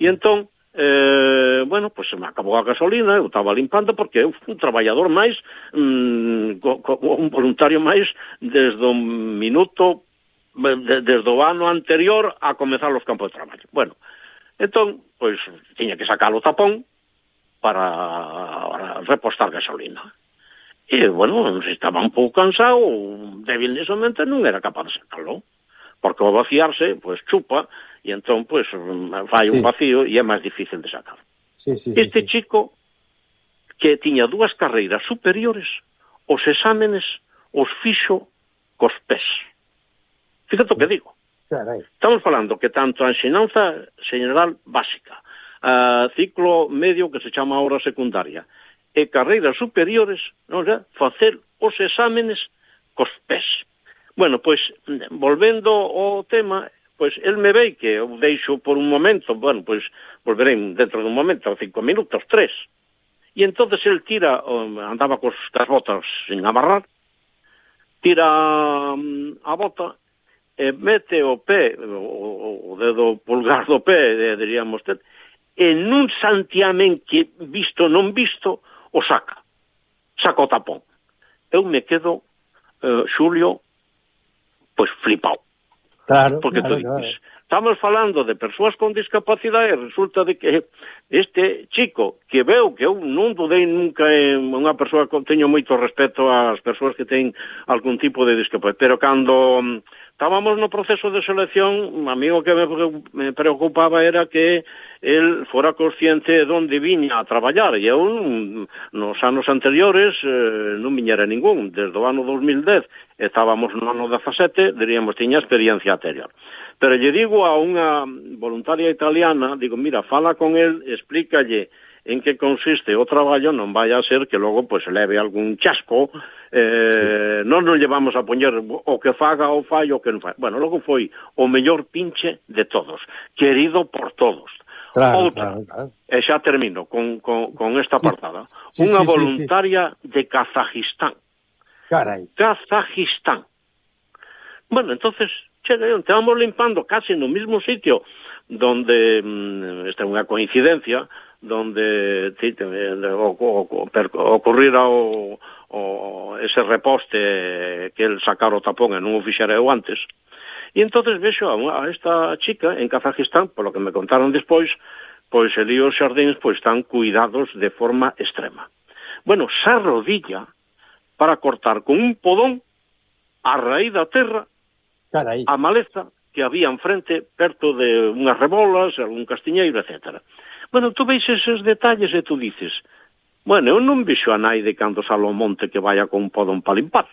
e entón, eh, bueno, pues se me acabou a gasolina, eu estaba limpando, porque eu fui un traballador máis, mm, co, co, un voluntario máis, desde o minuto, de, desde o ano anterior a comezar os campos de traballo. Bueno, Entón, pois, tiña que sacar o tapón para repostar gasolina. E, bueno, se estaba un pouco cansado, débil nesamente non era capaz de sacarlo. Porque ao vaciarse, pois chupa, e entón, pois, fai un sí. vacío e é máis difícil de sacar. Sí, sí, este sí, chico, que tiña dúas carreiras superiores, os exámenes os fixo cos pés. Fíjate o que digo. Carai. Estamos falando que tanto a ensinanza general básica, a ciclo medio que se chama ahora secundaria, e carreiras superiores, non xa, facer os exámenes cos pés. Bueno, pois, volvendo ao tema, pois el me vei que eu deixo por un momento, bueno, pois volverei dentro dun momento, cinco minutos, tres. E entonces el tira, andaba cos, das botas sin amarrar, tira mm, a bota e mete o pé, o, o dedo pulgar do pé, eh, diríamos, en un santiamén que visto non visto, o saca. Saca o tapón. Eu me quedo, eh, Xulio, pois flipao. Claro, Porque claro, tú dices, claro. estamos falando de persoas con discapacidade e resulta de que este chico que veu que eu non dudei nunca en unha persoa que teño moito respeto ás persoas que ten algún tipo de discapacidade, pero cando mm, estábamos no proceso de selección, a mí o que me preocupaba era que el fora consciente de onde viña a traballar e eu nos mm, anos anteriores eh, non viñera ningún desde o ano 2010 estábamos no ano 17 diríamos tiña experiencia anterior. Pero lle digo a unha voluntaria italiana digo mira, fala con el explícalle en que consiste o traballo non vai a ser que logo pois leve algún chasco eh, sí. non nos llevamos a poñer o que faga o fai o que non fai bueno, logo foi o mellor pinche de todos querido por todos Claro, Outra, claro, claro. e xa termino con, con, con esta apartada sí, sí, unha sí, voluntaria sí, sí. de Kazajistán Carai. Kazajistán bueno, entonces chega, estamos limpando casi no mismo sitio donde mmm, esta é unha coincidencia donde sí, ocorrira o, o ese reposte que el sacar o tapón e non o fixera eu antes. E entonces vexo a, a esta chica en Kazajistán, polo que me contaron despois, pois elí os xardíns pois están cuidados de forma extrema. Bueno, xa rodilla para cortar con un podón a raíz da terra Carai. a maleza que había enfrente perto de unhas rebolas, algún castiñeiro, etcétera. Bueno, tú veis esos detalles e tú dices, bueno, eu non vexo a nai de cando salo ao monte que vaya con un podón para limpar.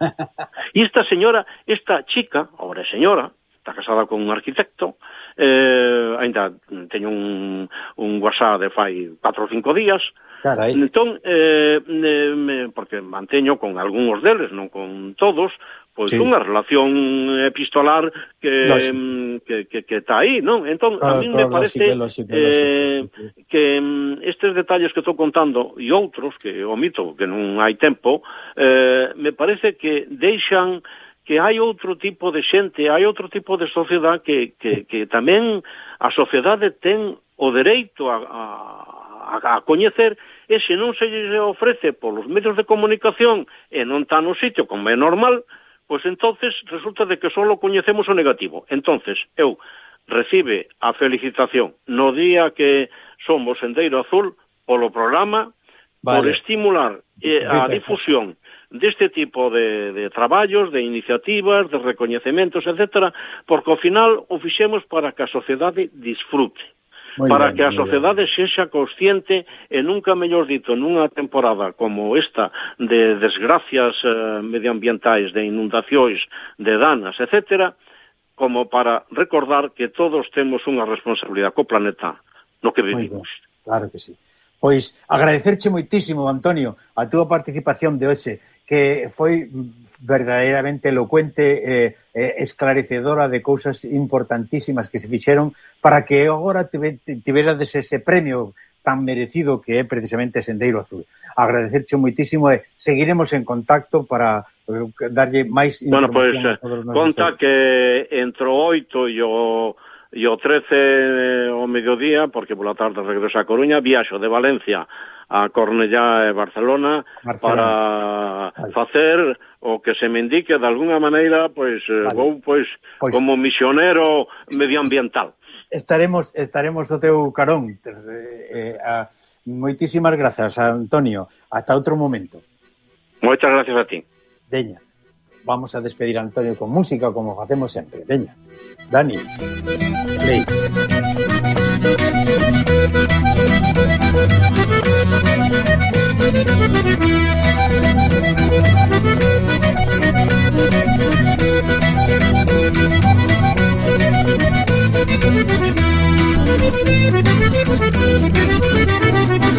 <laughs> E esta señora, esta chica, ahora señora, está casada con un arquitecto, eh, ainda teño un, un WhatsApp de fai 4 ou 5 días, Carai. Entón, eh, eh, porque manteño con algúns deles, non con todos, pois sí. unha relación epistolar que mm, que que que está aí, non? Entón ah, claro, a min claro, me parece lógico, lógico, eh lógico. que mm, estes detalles que estou contando e outros que omito que non hai tempo, eh me parece que deixan que hai outro tipo de xente, hai outro tipo de sociedade que que que tamén a sociedade ten o dereito a a a, a coñecer e se non se lle ofrece polos medios de comunicación e non está no sitio como é normal, pois entonces resulta de que só coñecemos o negativo. Entonces, eu recibe a felicitación no día que somos Sendeiro Azul polo programa vale. por estimular eh, a difusión deste tipo de, de traballos, de iniciativas, de recoñecementos, etc., porque ao final o fixemos para que a sociedade disfrute. Moi para ben, que a sociedade ben. sexa consciente e nunca mellor dito nunha temporada como esta de desgracias eh, medioambientais, de inundacións, de danas, etcétera, como para recordar que todos temos unha responsabilidade co planeta no que vivimos. Claro que sí. Pois agradecerche moitísimo, Antonio, a túa participación de hoxe que foi verdadeiramente elocuente, eh, eh, esclarecedora de cousas importantísimas que se fixeron para que agora tiverades ese premio tan merecido que é precisamente Sendeiro Azul. Agradecerche moitísimo e seguiremos en contacto para eh, darlle máis información. Bueno, pois, pues, conta que entre o 8 e o e o 13 o mediodía, porque pola tarde regreso a Coruña, viaxo de Valencia a Cornellá e Barcelona, Barcelona. para vale. facer o que se me indique de alguna maneira, pois eh, vale. vou pois, pois como misionero medioambiental. Estaremos estaremos o teu carón. Eh, eh, a, moitísimas grazas, Antonio. Ata outro momento. Moitas gracias a ti. Deña. Vamos a despedir a Antonio con música como facemos sempre. Veña, Dani, <laughs>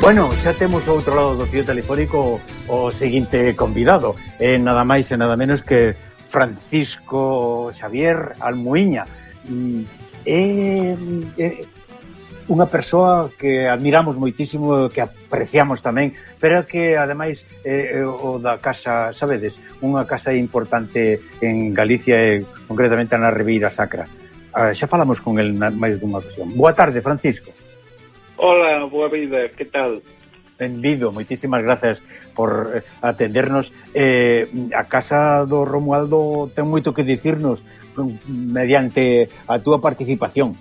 Bueno, xa temos ao outro lado do fio telefónico o seguinte convidado, eh, nada máis e nada menos que Francisco Xavier Almuiña. Mm, é, é unha persoa que admiramos moitísimo, que apreciamos tamén, pero que ademais é, é o da casa, sabedes, unha casa importante en Galicia e concretamente na Ribeira Sacra. Ah, xa falamos con el máis dunha ocasión. Boa tarde, Francisco. Hola, boa vida, que tal? Benvido, moitísimas gracias por eh, atendernos. Eh, a casa do Romualdo ten moito que dicirnos mm, mediante a túa participación.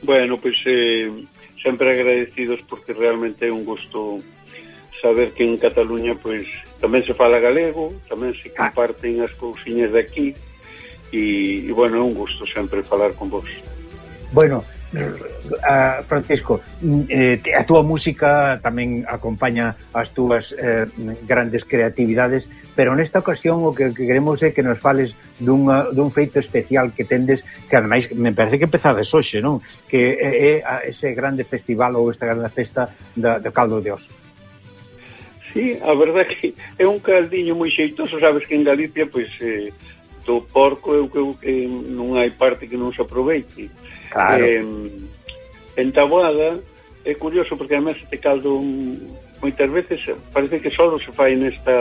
Bueno, pois eh, sempre agradecidos porque realmente é un gusto saber que en Cataluña pois tamén se fala galego, tamén se comparten as cousiñas de aquí e, e bueno, é un gusto sempre falar con vos. Bueno, a, Francisco, mm, eh, a túa música tamén acompaña as túas eh, grandes creatividades, pero nesta ocasión o que, que queremos é que nos fales dunha, dun feito especial que tendes, que ademais me parece que empezades hoxe, non? Que é, é ese grande festival ou esta grande festa da, do caldo de osos. Sí, a verdade que é un caldiño moi xeitoso, sabes que en Galicia, pois... Pues, eh do porco eu creo que non hai parte que non se aproveite. Claro. Eh, en Taboada é curioso porque además este caldo moitas veces parece que só se fai nesta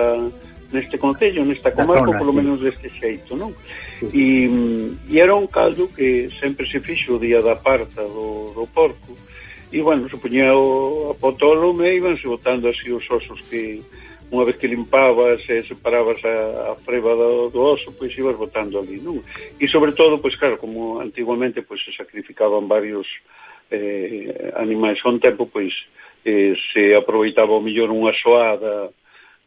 neste concello, nesta comarca, zona, polo sí. menos deste xeito, non? Sí. E, e era un caldo que sempre se fixo o día da parta do, do porco, e, bueno, se poñía o apotolo e íbanse botando así os osos que, unha vez que limpabas e separabas a, a freba do, do oso, pois ibas botando ali, non? E sobre todo, pois claro, como antiguamente pois se sacrificaban varios eh, animais a un tempo, pois eh, se aproveitaba o millor unha soada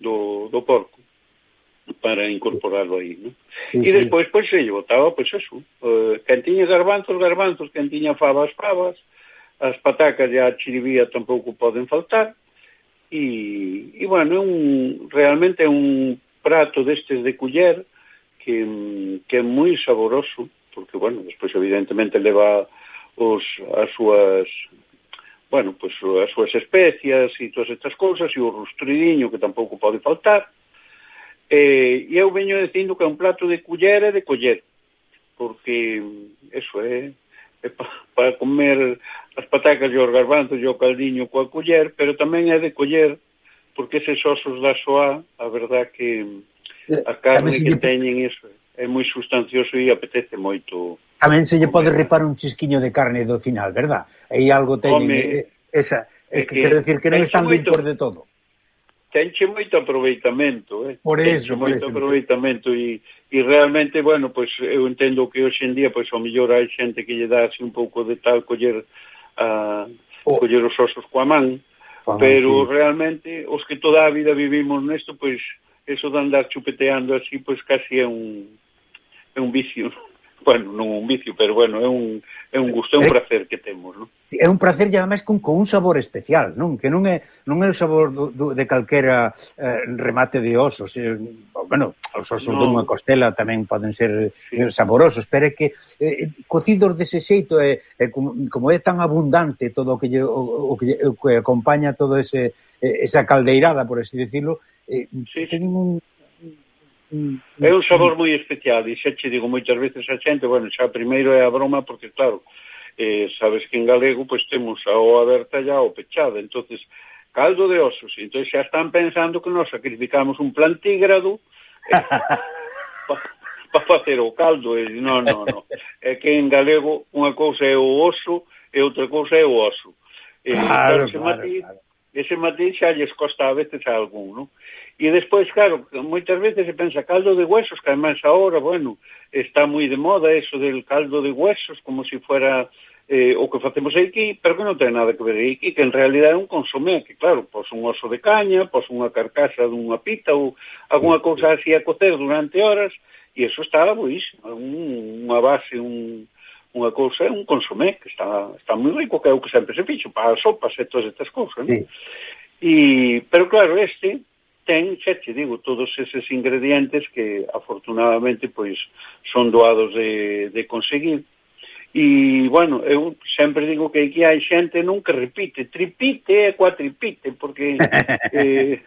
do, do porco para incorporarlo aí, non? Sí, e despois, pois, se lle botaba, pois, eso, eh, quen tiña garbanzos, garbanzos, quen tiña fabas, fabas, as patacas e a chiribía tampouco poden faltar, e, e bueno, é un, realmente é un prato destes de culler que, que é moi saboroso, porque, bueno, despois evidentemente leva os, as súas bueno, pois as súas especias e todas estas cousas, e o rustridiño que tampouco pode faltar, Eh, e eu veño dicindo que é un plato de culler e de coller, porque eso é, é para pa comer as patacas e os garbanzos e o caldiño coa coller, pero tamén é de coller porque eses osos da soa, a verdad que eh, a carne que teñen iso é moi sustancioso e apetece moito. Tamén se lle pode ripar un chisquiño de carne do final, verdad? E algo teñen Home, eh, eh, esa, é que, quero decir que non están limpos de todo. Tenche moito aproveitamento, eh? Por eso, tenche moito eso. aproveitamento e, e realmente, bueno, pois pues, eu entendo que hoxe en día, pois pues, ao mellor hai xente que lle dá así un pouco de tal coller a oh. coller os osos coa man, ah, pero sí. realmente os que toda a vida vivimos nesto, pois, eso de andar chupeteando así, pois casi é un, é un vicio. <laughs> bueno, non un vicio, pero bueno, é un, é un gusto, é un eh, placer que temos, non? Sí, é un placer e ademais con, con un sabor especial, non? Que non é non é o sabor do, do, de calquera eh, remate de osos. Eh, bueno, os osos no. dunha costela tamén poden ser eh, sí. saborosos, pero é que eh, cocidos dese xeito é, eh, é como, como é tan abundante todo o que lle, o, o que, o que acompaña todo ese eh, esa caldeirada, por así decirlo, eh, sí, sí. ten un Mm, é un sabor moi especial e xa che digo moitas veces a xente, bueno, xa primeiro é a broma porque claro, eh, sabes que en galego pois temos a o aberta e a o pechada, entonces caldo de osos. Entón xa están pensando que nos sacrificamos un plantígrado eh, <laughs> para pa facer o caldo. E, non, non, non. É que en galego unha cousa é o oso e outra cousa é o oso. Eh, claro, ese, claro, matiz, claro. ese matiz xa lles costa a veces a algún, non? E despois, claro, moitas veces se pensa caldo de huesos, que además ahora, bueno, está moi de moda eso del caldo de huesos, como se si fuera eh, o que facemos aquí, pero que non ten nada que ver aquí, que en realidad é un consomé, que claro, pos un oso de caña, pos unha carcasa dunha pita ou alguna cousa así a cocer durante horas, e eso está boísimo, un, unha base, un, unha cousa, un consomé, que está, está moi rico, que é o que sempre se fixo, para as sopas e todas estas cousas, sí. E, pero claro, este, ten, xa te digo, todos eses ingredientes que afortunadamente pois son doados de, de conseguir. E, bueno, eu sempre digo que aquí hai xente non que repite, tripite e cuatripite, porque, <laughs> eh,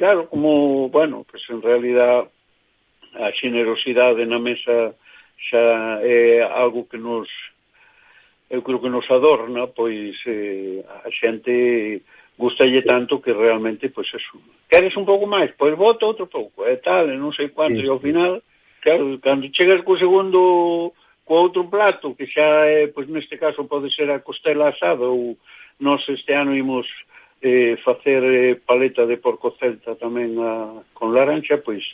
claro, como, bueno, pues en realidad a xenerosidade na mesa xa é algo que nos, eu creo que nos adorna, pois eh, a xente gustalle tanto que realmente pois pues, eso. Queres un pouco máis, pois vota outro pouco, e tal, e non sei quanto, sí, sí. e ao final, claro, cando chegas co segundo co outro plato, que xa é, pois neste caso pode ser a costela asada ou nós este ano imos eh, facer eh, paleta de porco celta tamén a, con laranxa, pois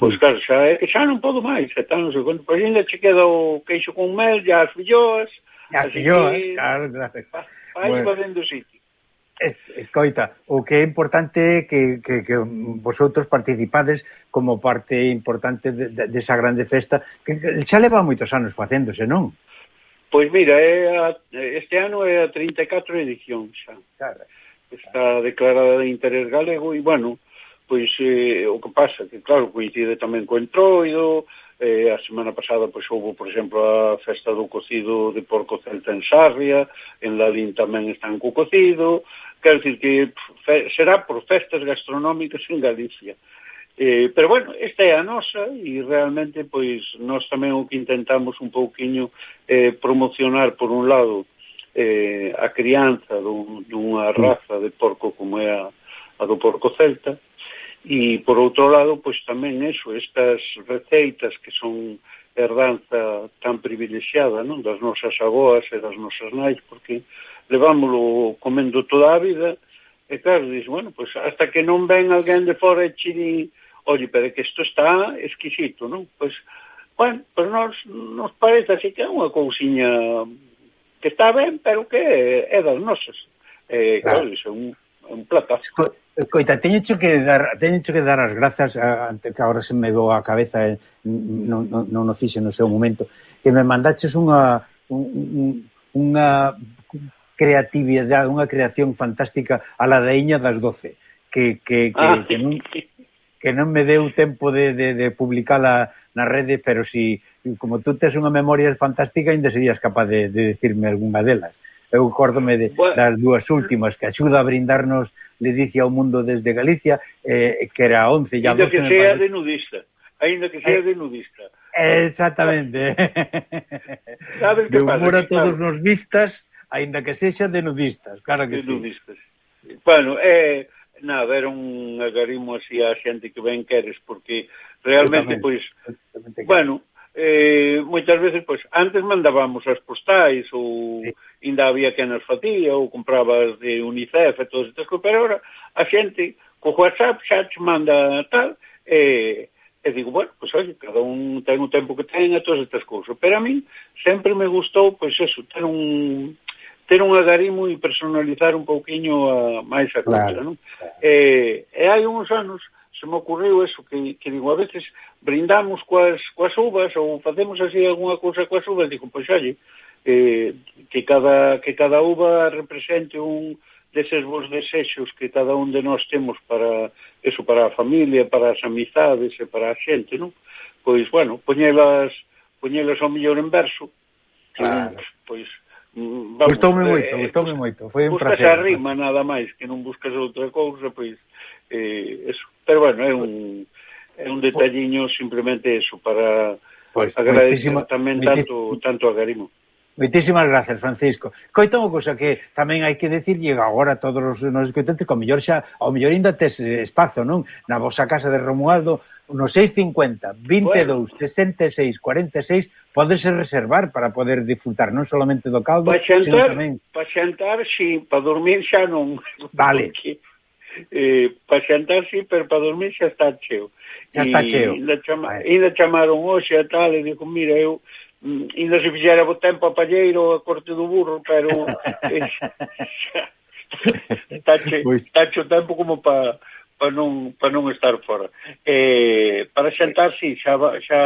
pois mm. claro, xa, é, xa non podo máis, e tal, non sei quanto, pois ainda che queda o queixo con mel, ya as filloas, as filloas, claro, gracias. Pa, vai bueno. dentro sitio. Es, escoita, o que é importante é que, que, que vosotros participades como parte importante de, de, desa grande festa que, que xa leva moitos anos facéndose, non? Pois mira, é a, este ano é a 34 edición xa. Claro. Está declarada de interés galego e, bueno, pois eh, o que pasa que, claro, coincide tamén co entroido, eh, a semana pasada pois houve, por exemplo, a festa do cocido de porco celta en Sarria, en Lalín tamén están co cocido, Quero dicir que será por festas gastronómicas en Galicia. Eh, pero bueno, esta é a nosa e realmente pois nós tamén o que intentamos un pouquiño eh, promocionar por un lado eh, a crianza dun, dunha mm. raza de porco como é a, a do porco celta e por outro lado pois tamén eso, estas receitas que son herdanza tan privilexiada non das nosas aboas e das nosas nais porque levámolo comendo toda a vida, e claro, dices, bueno, pues hasta que non ven alguén de fora e che di, oye, pero que isto está exquisito, non? Pois, bueno, pois nos, nos parece así que é unha cousiña que está ben, pero que é das nosas. Eh, claro, claro iso é un, un platazo. Co, coita, teño que dar, teño que dar as grazas ante que agora se me vou a cabeza e non, non, non o fixe no seu momento que me mandaches unha un, un, unha creatividade, unha creación fantástica a la deiña das doce, que, que, que, ah. que, non, que non me deu tempo de, de, de publicala na rede, pero si como tú tes unha memoria fantástica, ainda serías capaz de, de decirme algunha delas. Eu acórdome de, bueno. das dúas últimas que axuda a brindarnos ledicia ao mundo desde Galicia, eh, que era 11 ya Ainda que sea de nudista, ainda que sea eh, de nudista. Exactamente. Sabes que de humor a todos claro. nos vistas aínda que sexa de nudistas, claro que de sí. nudistas. Bueno, é na ver un agarimo así a xente que ben queres porque realmente pois pues, bueno, eh, moitas veces pois antes mandábamos as postais ou sí. ainda había que nos facía ou comprabas de UNICEF e todas estas cousas, pero agora a xente co WhatsApp xa te manda tal e eh, E digo, bueno, pois pues, oye, cada un ten o tempo que ten e todas estas cousas. Pero a min sempre me gustou, pois pues, eso, ter un, ter un agarimo e personalizar un pouquiño a, máis a cousa, claro. non? E, e hai uns anos se me ocorreu eso, que, que digo, a veces brindamos coas, coas uvas ou facemos así algunha cousa coas uvas, digo, pois xalle, eh, que, cada, que cada uva represente un deses vos desexos que cada un de nós temos para eso, para a familia, para as amizades e para a xente, non? Pois, bueno, poñelas, poñelas ao mellor en verso, claro. pois, pois Vamos, gustoume eh, moito, gustoume moito, foi un placer. Buscas a rima nada máis, que non buscas outra cousa, pois, eh, eso. Pero bueno, é un, é un detalliño simplemente eso, para pois, agradecer tamén tanto, tanto a Garimo. Moitísimas gracias, Francisco. Coita unha cousa que tamén hai que dicirlle agora a todos os nosos escoitantes, que ao mellor xa, ao mellor ainda tes eh, espazo, non? Na vosa casa de Romualdo, no 650 22 bueno. 66 46 podese reservar para poder disfrutar non solamente do caldo, sino xantar, tamén para xantar si, para dormir xa non. <laughs> Vale. Porque, eh, para xantar si, pero para dormir xa está cheo. Xa está cheo. E ainda, chama, vale. ainda chamaron hoxe a tal e digo, mira, eu mm, ainda se fixera o tempo a palleiro a corte do burro, pero <laughs> eh, <laughs> xa, xa, está, che, pois. está che o tempo como para para non, para non estar fora. Eh, para xantar, sí, xa, xa,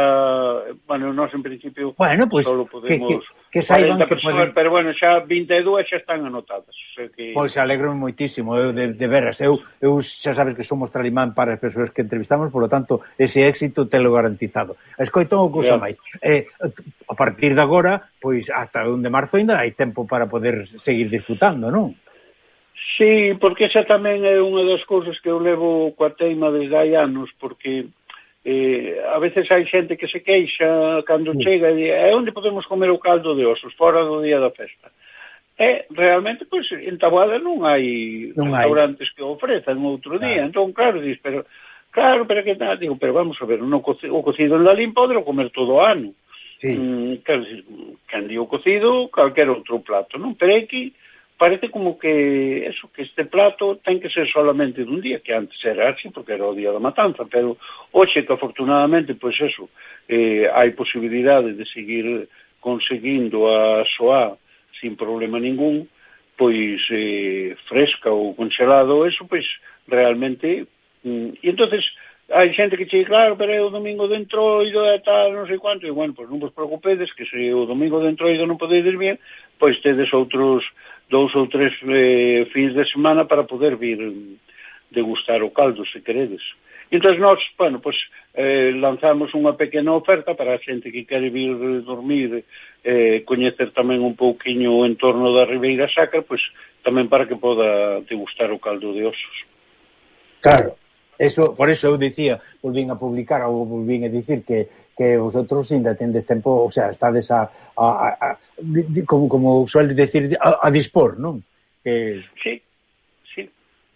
bueno, nós en principio bueno, pues, solo podemos que, que, que saiban que personas, pueden... pero bueno, xa 22 xa están anotadas. O sea que... Pois pues, alegro moitísimo, eu, de, de veras, eu, eu xa sabes que somos tralimán para as persoas que entrevistamos, por lo tanto, ese éxito te lo garantizado. Escoito unha cousa máis. Eh, a partir de agora, pois ata 1 de marzo ainda hai tempo para poder seguir disfrutando, non? Sí, porque esa tamén é unha das cousas que eu levo coa teima desde hai anos, porque eh, a veces hai xente que se queixa cando sí. chega e di, é onde podemos comer o caldo de osos, fora do día da festa. E realmente, pois, pues, en Taboada non hai non restaurantes hai. que ofrezan outro ah. día, claro. entón, claro, dis, pero, claro, pero que tal, digo, pero vamos a ver, non, o cocido en la limpa podero comer todo o ano. Sí. Mm, quer dizer, cando o cocido, calquer outro plato, non? Pero aquí, parece como que eso que este plato ten que ser solamente dun día, que antes era así porque era o día da matanza, pero hoxe que afortunadamente, pois eso, eh, hai posibilidade de seguir conseguindo a soa sin problema ningún, pois eh, fresca ou congelado, eso pois realmente... Mm, e entonces hai xente que che claro, pero é o domingo de entroido e tal, non sei quanto, e bueno, pois non vos preocupedes que se o domingo de entroido non podedes vir, pois tedes outros dous ou tres eh, fins de semana para poder vir eh, degustar o caldo, se queredes. Entón, nós, bueno, pues, eh, lanzamos unha pequena oferta para a xente que quere vir dormir, eh, coñecer tamén un pouquiño o entorno da Ribeira Sacra, pois pues, tamén para que poda degustar o caldo de osos. Claro. Eso, por eso eu dicía, volvín a publicar ou volvín a dicir que, que vosotros ainda tendes tempo, o sea, estades a, a, a, a di, como, como suele decir, a, a dispor, non? Que, sí, sí.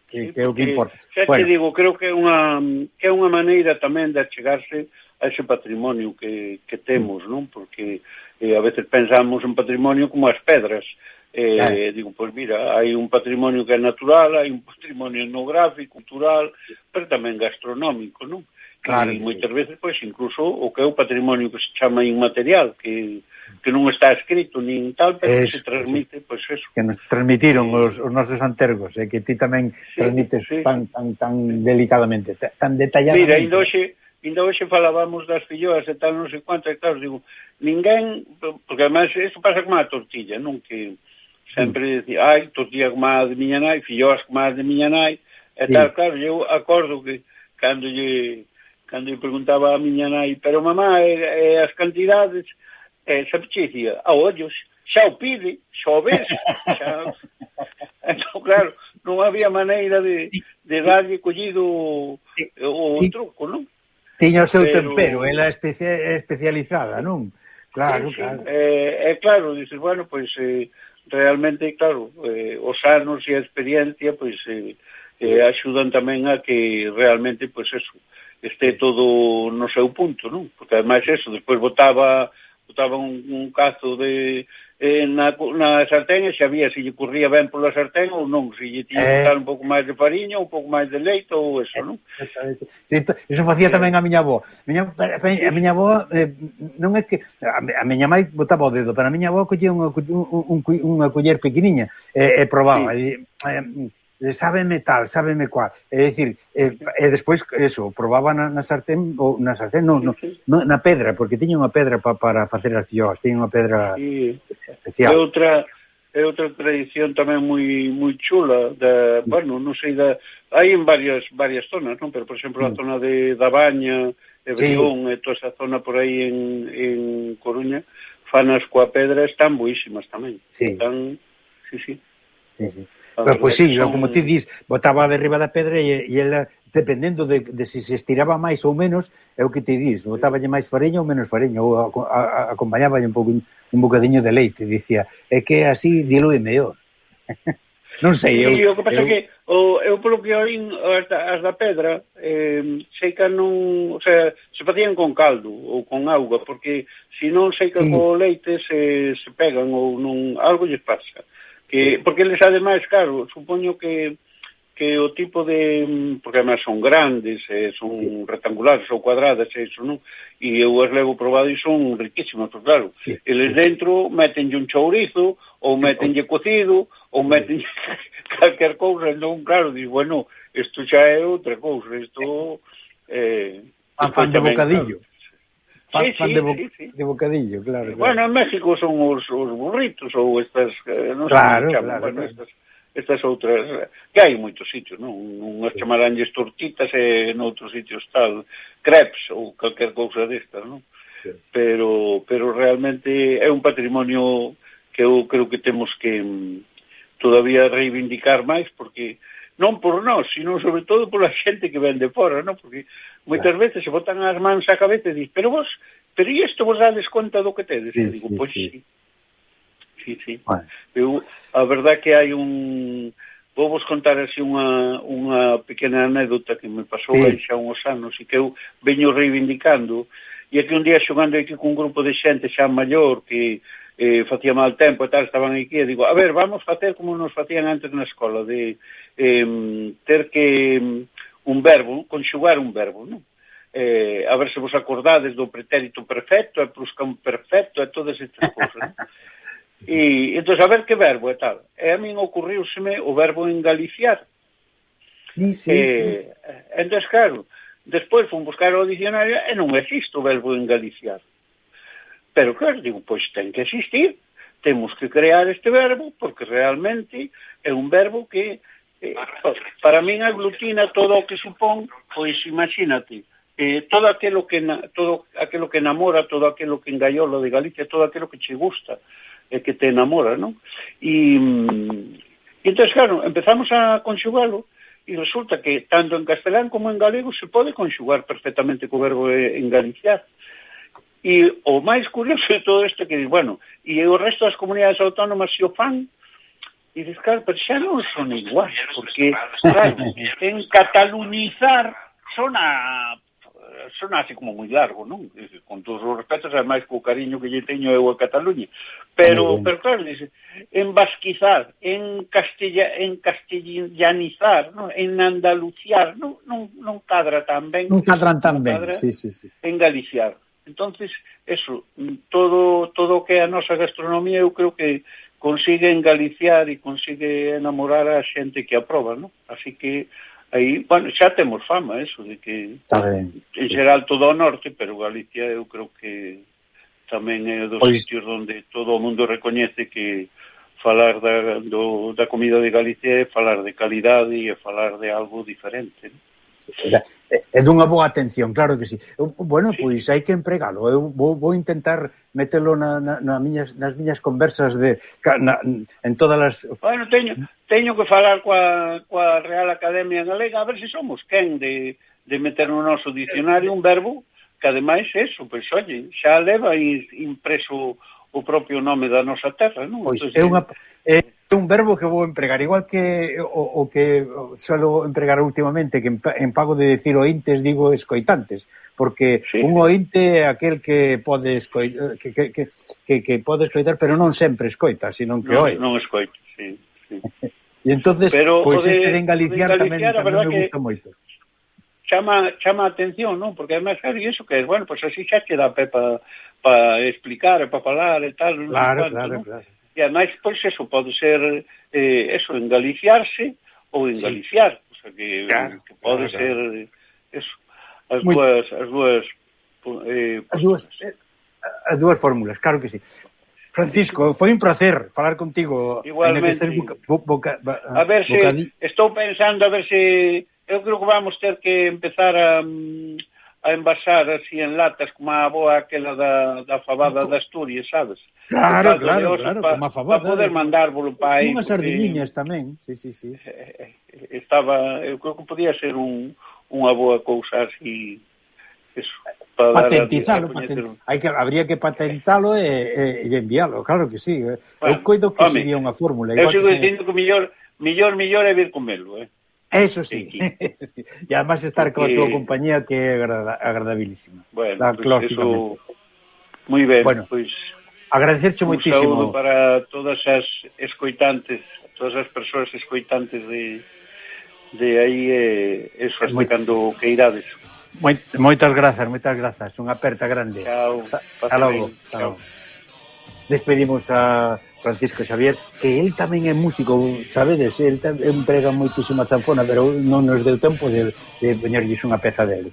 Que, sí, que é o que importa. Xa bueno. te digo, creo que é unha, é unha maneira tamén de achegarse a ese patrimonio que, que temos, non? Porque eh, a veces pensamos en patrimonio como as pedras, eh, claro. digo, pois mira, hai un patrimonio que é natural, hai un patrimonio etnográfico, cultural, pero tamén gastronómico, non? Claro. E moitas veces, pois, incluso o que é o patrimonio que se chama inmaterial, que que non está escrito nin tal, pero es, que se transmite, sí. pois eso. Que nos transmitiron eh, os, os nosos antergos, e eh, que ti tamén sí, transmites sí. tan tan tan delicadamente, tan detalladamente. Mira, ainda hoxe, ainda hoxe falábamos das filloas e tal, non sei quanto, e claro, digo, ninguén, porque además isto pasa como a tortilla, non que Sempre dicía, ai, tu tía má de miña nai, fillós que má de miña nai, e tal, claro, eu acordo que cando lle, cando lle preguntaba a miña nai, pero mamá, e, e as cantidades, e, sempre che dicía, a ollos, xa o pide, xa o ves, xa... <laughs> Entón, claro, non había maneira de, de darlle collido o, o truco, non? Tiña o seu Pero... tempero, ela especia, especializada, non? Claro, sí, claro. Eh, eh, claro, dices, bueno, pois pues, eh, realmente, claro, eh, os anos e a experiencia, pois, eh, eh, axudan tamén a que realmente, pois, eso, este todo no seu punto, non? Porque, ademais, eso, despois votaba, votaba un, un cazo de eh, na, na sartén e sabía se lle corría ben pola sartén ou non, se lle tiña que eh... dar un pouco máis de fariña, un pouco máis de leite ou eso, non? Eso facía eh. tamén a miña avó. Miña, a miña avó eh, non é que a, a miña mãe botaba o dedo, pero a miña avó collía unha, un, un, unha culler pequeniña e, e probaba. Sí. E, eh, Eh, sábeme tal, sábeme cual. É dicir, e, eh, e eh, despois eso, probaba na, na sartén ou na sartén, non, no, no, na pedra, porque tiña unha pedra pa, para facer as fiós, tiña unha pedra sí. especial. É outra é outra tradición tamén moi moi chula da, bueno, non sei da hai en varias varias zonas, non, pero por exemplo a zona de da Baña, e Brión, sí. e toda esa zona por aí en en Coruña, fanas coa pedra están boísimas tamén. Sí. Están Sí, sí. sí, sí. Pero, pois sí, son... como ti dis, botaba de riba da pedra e, e ela, dependendo de, de se se estiraba máis ou menos, é o que ti dis, botaballe máis fareña ou menos fareña, ou a, a, a, acompañaballe un pouco un bocadiño de leite, dicía, é que así dilúe mellor. <laughs> non sei, eu... Sí, o que pasa eu... que o, eu polo que oín as da, as da pedra, eh, sei que non... O sea, se facían con caldo ou con auga, porque se non sei que sí. co leite se, se pegan ou non... Algo lles pasa que porque eles ademais, claro, supoño que que o tipo de porque además son grandes, eh, son sí. rectangulares ou cuadradas, e iso non, e eu as levo probado e son riquísimas, pero claro, sí. eles dentro metenlle un chourizo ou metenlle cocido ou metenlle <laughs> calquer cousa, non, claro, dis, bueno, isto xa é outra cousa, isto eh, pan de bocadillo. Fan, sí, fan sí, de, bo sí, sí. de bocadillo, claro, claro. Bueno, en México son os, os burritos ou estas, eh, non claro, sei, claro, bueno, claro. estas, estas outras, que hai moitos sitios, non? Unhas sí. chamaranlles tortitas e noutros sitios tal, crepes ou calquer cousa destas, non? Sí. Pero, pero realmente é un patrimonio que eu creo que temos que mm, todavía reivindicar máis, porque non por nós, sino sobre todo pola xente que vende fora, non? Porque moitas claro. veces se botan as mans á cabeza e dis, pero vos, pero e isto vos dades conta do que tedes? Sí, e digo, sí, pois sí. sí. Sí, sí. Bueno. Eu, a verdad que hai un... Vou vos contar así unha, unha pequena anécdota que me pasou sí. aí xa uns anos e que eu veño reivindicando e é que un día xogando aquí cun grupo de xente xa maior que eh, facía mal tempo e tal, estaban aquí, e digo, a ver, vamos facer como nos facían antes na escola, de eh, ter que un verbo, conxugar un verbo, non? Eh, a ver se vos acordades do pretérito perfecto, e perfecto, e todas estas <laughs> cousas, non? E, entón, a ver que verbo e tal. E a min ocurriuseme o verbo engaliciar. Sí, sí, eh, sí. Entón, claro, despois fun buscar o dicionario e non existe o verbo engaliciar. Pero claro, digo, pois ten que existir, temos que crear este verbo, porque realmente é un verbo que eh, para min aglutina todo o que supón, pois imagínate, eh, todo aquilo que na, todo aquilo que enamora, todo aquilo que engaiola de Galicia, todo aquilo que che gusta, eh, que te enamora, non? E, mm, e entón, claro, empezamos a conxugalo, e resulta que tanto en castelán como en galego se pode conxugar perfectamente co verbo engaliciar. E o máis curioso de todo isto que, bueno, e o resto das comunidades autónomas se o fan, e dices, claro, pero xa non son iguais, porque, claro, en catalunizar son a son así como moi largo, non? Con todos os respetos, ademais co cariño que lle teño eu a Cataluña. Pero, pero claro, dice, en vasquizar, en, castilla, en castellanizar, non? en andaluciar, non, non, non cadra tan ben. Non cadran tan ben, cadra sí, sí, sí. En galiciar. Entonces, eso, todo todo que é a nosa gastronomía, eu creo que consigue engaliciar e consigue enamorar a xente que a no? Así que aí, bueno, xa temos fama eso de que Está ben, en sí. todo o norte, pero Galicia eu creo que tamén é dos pois... sitios onde todo o mundo recoñece que falar da, do, da comida de Galicia é falar de calidade e falar de algo diferente. ¿no? Eh, é dunha boa atención, claro que sí. Eu, bueno, pois hai que empregalo. Eu vou, vou intentar metelo na, na, na miñas, nas miñas conversas de na, en todas as Bueno, teño teño que falar coa, coa Real Academia Galega a ver se somos quen de, de meter no noso dicionario un verbo que ademais é eso, pois oye, xa leva impreso o propio nome da nosa terra, non? Pois é unha é un verbo que vou empregar igual que eh, o, o que suelo empregar últimamente que en, en pago de decir ointes digo escoitantes, porque sí. un ointe é aquel que pode escoitar, que, que, que, que, que pode escoitar, pero non sempre escoita, sino que no, oi. Non escoita, sí, sí. <laughs> e entonces, pero pois pues, de, este de engaliciar, de engaliciar tamén, tamén me gusta moito chama chama a atención, non? Porque además, claro, e iso que é, bueno, pois pues así xa che dá pé para pa explicar e para falar e tal, claro, cuanto, claro, non? claro. E ademais, pois pues, eso pode ser eh, eso, engaliciarse ou engaliciar, sí. o sea, que, claro, que pode claro, ser eso, as Muy... dúas, as dúas eh, as dúas eh, as dúas fórmulas, claro que sí. Francisco, foi un placer falar contigo. Igualmente. Boca, boca, boca, a ver se, bocadí. estou pensando a ver se eu creo que vamos ter que empezar a, mm, a envasar así en latas como a boa aquela da, da fabada de Asturias, sabes? Claro, Porque, claro, claro, pa, como a fabada. Para poder mandárvolo para aí. Unhas sardinhas tamén, sí, sí, sí. Estaba, eu creo que podía ser un, unha boa cousa así, eso, para patentizalo, patent... hai que habría que patentalo e, e, e enviálo, claro que sí. Bueno, eu coido que home, sería unha fórmula. Eu sigo dicindo que, se... que millor, millor, millor é vir comelo, eh? Eso sí. sí. <laughs> e además estar coa tua compañía que é agrada, agradabilísima. Bueno, da, pues eso... Muy ben, bueno, pois... Pues, agradecerche moitísimo. Un para todas as escoitantes, todas as persoas escoitantes de, de aí, eh, eso, hasta Moi... cando que irades. Moi, moitas grazas, moitas grazas. Unha aperta grande. Chao. Hasta logo. Chao. Despedimos a Francisco Xavier, que el tamén é músico, sabedes, el emprega moitísima zanfona, pero non nos deu tempo de, de poñerlles unha peza dele.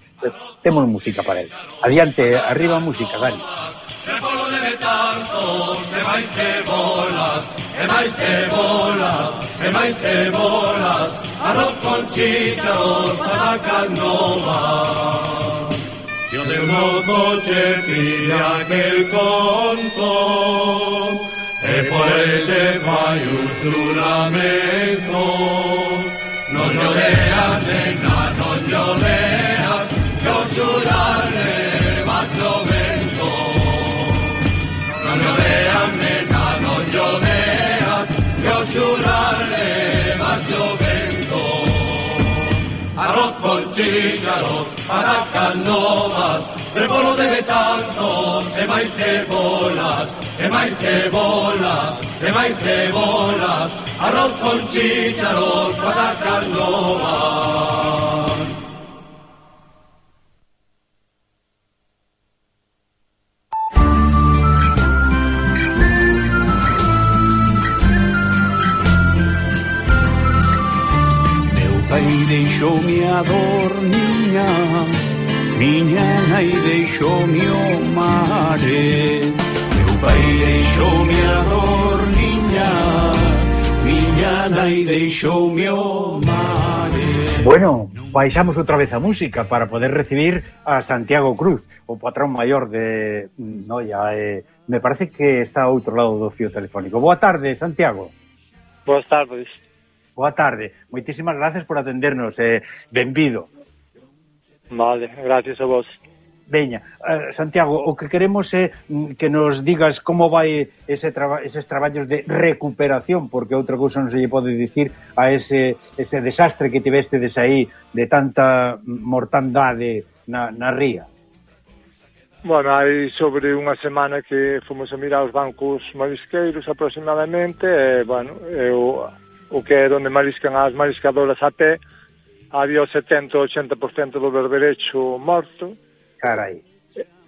Temos música para él. Adiante, arriba música, Dani. Se polo de tanto, se máis que bolas, e máis que bolas, e máis que bolas, arroz con chícharos, patacas novas. Si o de un noche pide aquel conto, por fai un suo lamento. Non lloreas, nena, non lloreas, que os va macho vento. Non lloreas, nena, non lloreas, que os va macho vento arroz con chícharos, aracas novas, rebolo de betanzos e máis cebolas, e máis cebolas, e máis cebolas, arroz con chícharos, aracas novas. nai deixoume a dor miña Miña nai deixoume o mare Meu pai deixoume a dor miña Miña nai deixoume o mare Bueno, baixamos outra vez a música para poder recibir a Santiago Cruz, o patrón maior de mm, Noia. Eh, me parece que está a outro lado do fío telefónico. Boa tarde, Santiago. Boas tardes boa tarde. Moitísimas gracias por atendernos. Eh, benvido. Vale, gracias a vos. Veña, eh, Santiago, o que queremos é que nos digas como vai ese traba, eses traballos de recuperación, porque outra cousa non se lle pode dicir a ese, ese desastre que tiveste aí de tanta mortandade na, na ría. Bueno, hai sobre unha semana que fomos a mirar os bancos marisqueiros aproximadamente, e, bueno, eu o que é onde mariscan as mariscadoras até había o 70 80% do berberecho morto Carai.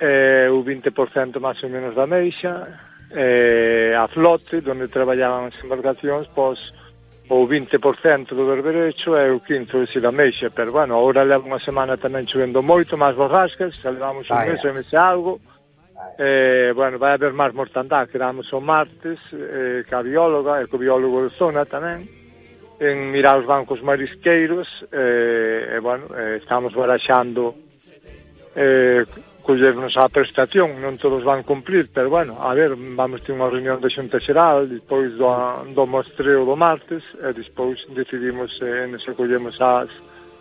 Eh, o 20% máis ou menos da meixa eh, a flote onde traballaban as embarcacións pois o 20% do berberecho e o 15% si da meixa pero bueno, agora leva unha semana tamén chovendo moito máis borrascas, levamos un mes, e mes algo Eh, bueno, vai haber máis mortandad, quedamos o martes, eh, ca bióloga e co biólogo de zona tamén, en mirar os bancos marisqueiros, eh, e, bueno, eh, estamos baraxando eh, collernos a prestación, non todos van cumplir, pero bueno, a ver, vamos ter unha reunión de xunta xeral, despois do, do mostreo do martes, e despois decidimos eh, nos acollemos as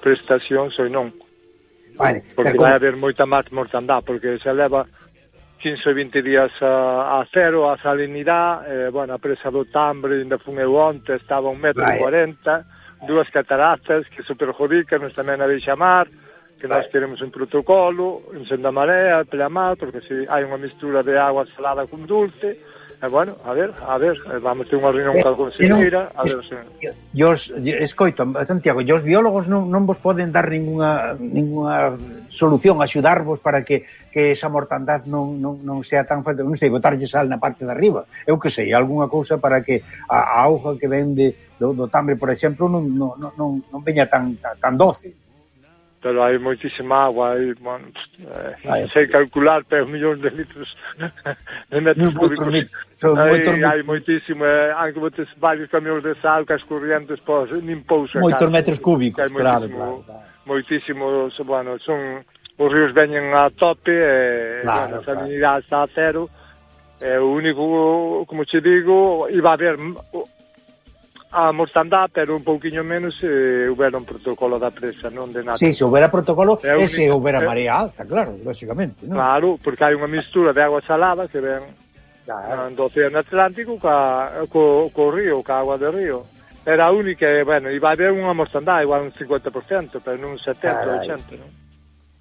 prestacións ou non. Vale, porque vai haber moita máis mortandad, porque se leva 15 20 días a, a cero a salinidade, eh, bueno, a presa do Tambre, ainda fun eu onte, estaba un metro Vai. 40, dúas cataratas que se perjudican, nos tamén a deixa chamar, que nós teremos un protocolo, en senda marea, pleamar, mar, porque se hai unha mistura de agua salada con dulce, E, bueno, a ver, a ver, eh, vamos ter unha reunión eh, coa conselleira, a ver se... Yo os, escoito, Santiago, e os biólogos non, non vos poden dar ninguna, ninguna solución, axudarvos para que, que esa mortandad non, non, non sea tan fuerte, non sei, botarlle sal na parte de arriba, eu que sei, algunha cousa para que a, a auga que vende do, do tambre, por exemplo, non, non, non, non veña tan, tan, tan doce pero hai moitísima agua, hai, bueno, eh, non sei calcular, pero millóns de litros <laughs> de metros cúbicos. Son hai, hai moitísimo, eh, que botes varios camións de sal que as corrientes pos, nimpouse. Moitos metros cúbicos, hai claro, claro, claro. Moitísimo, bueno, son, os ríos veñen a tope, e, claro, bueno, a salinidade está a cero, é o único, como te digo, iba a haber Ah, a mortandá, pero un pouquiño menos eh, houbera un protocolo da presa, non de nada. Sí, se houbera protocolo, é única, ese houbera é... marea alta, claro, lógicamente. Non? Claro, porque hai unha mistura de agua salada que ven claro. do océano Atlántico ca, co, co río, ca agua de río. Era a única, bueno, iba a haber unha mortandá, igual un 50%, pero non un 70, Carai. 80, non?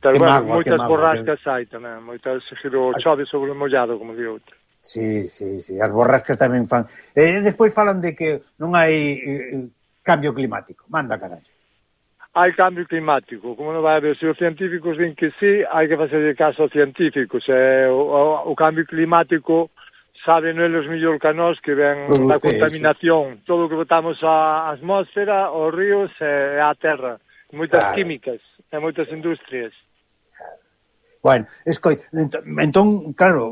Pero, que bueno, magua, moitas borrascas que... hai tamén, moitas xiro chove sobre o mollado, como di outro. Sí, sí, sí. As borrascas tamén fan. E eh, despois falan de que non hai eh, eh, cambio climático. Manda, carallo. Hai cambio climático. Como non vai haber? Se os científicos din que sí, hai que facerlle caso aos científicos. Eh, o, o, o cambio climático saben eles mellor que nós que ven Produce da contaminación. Eso. Todo o que botamos á atmosfera, aos ríos e eh, á terra. Moitas claro. químicas e moitas industrias. Bueno, escoi, entón, claro,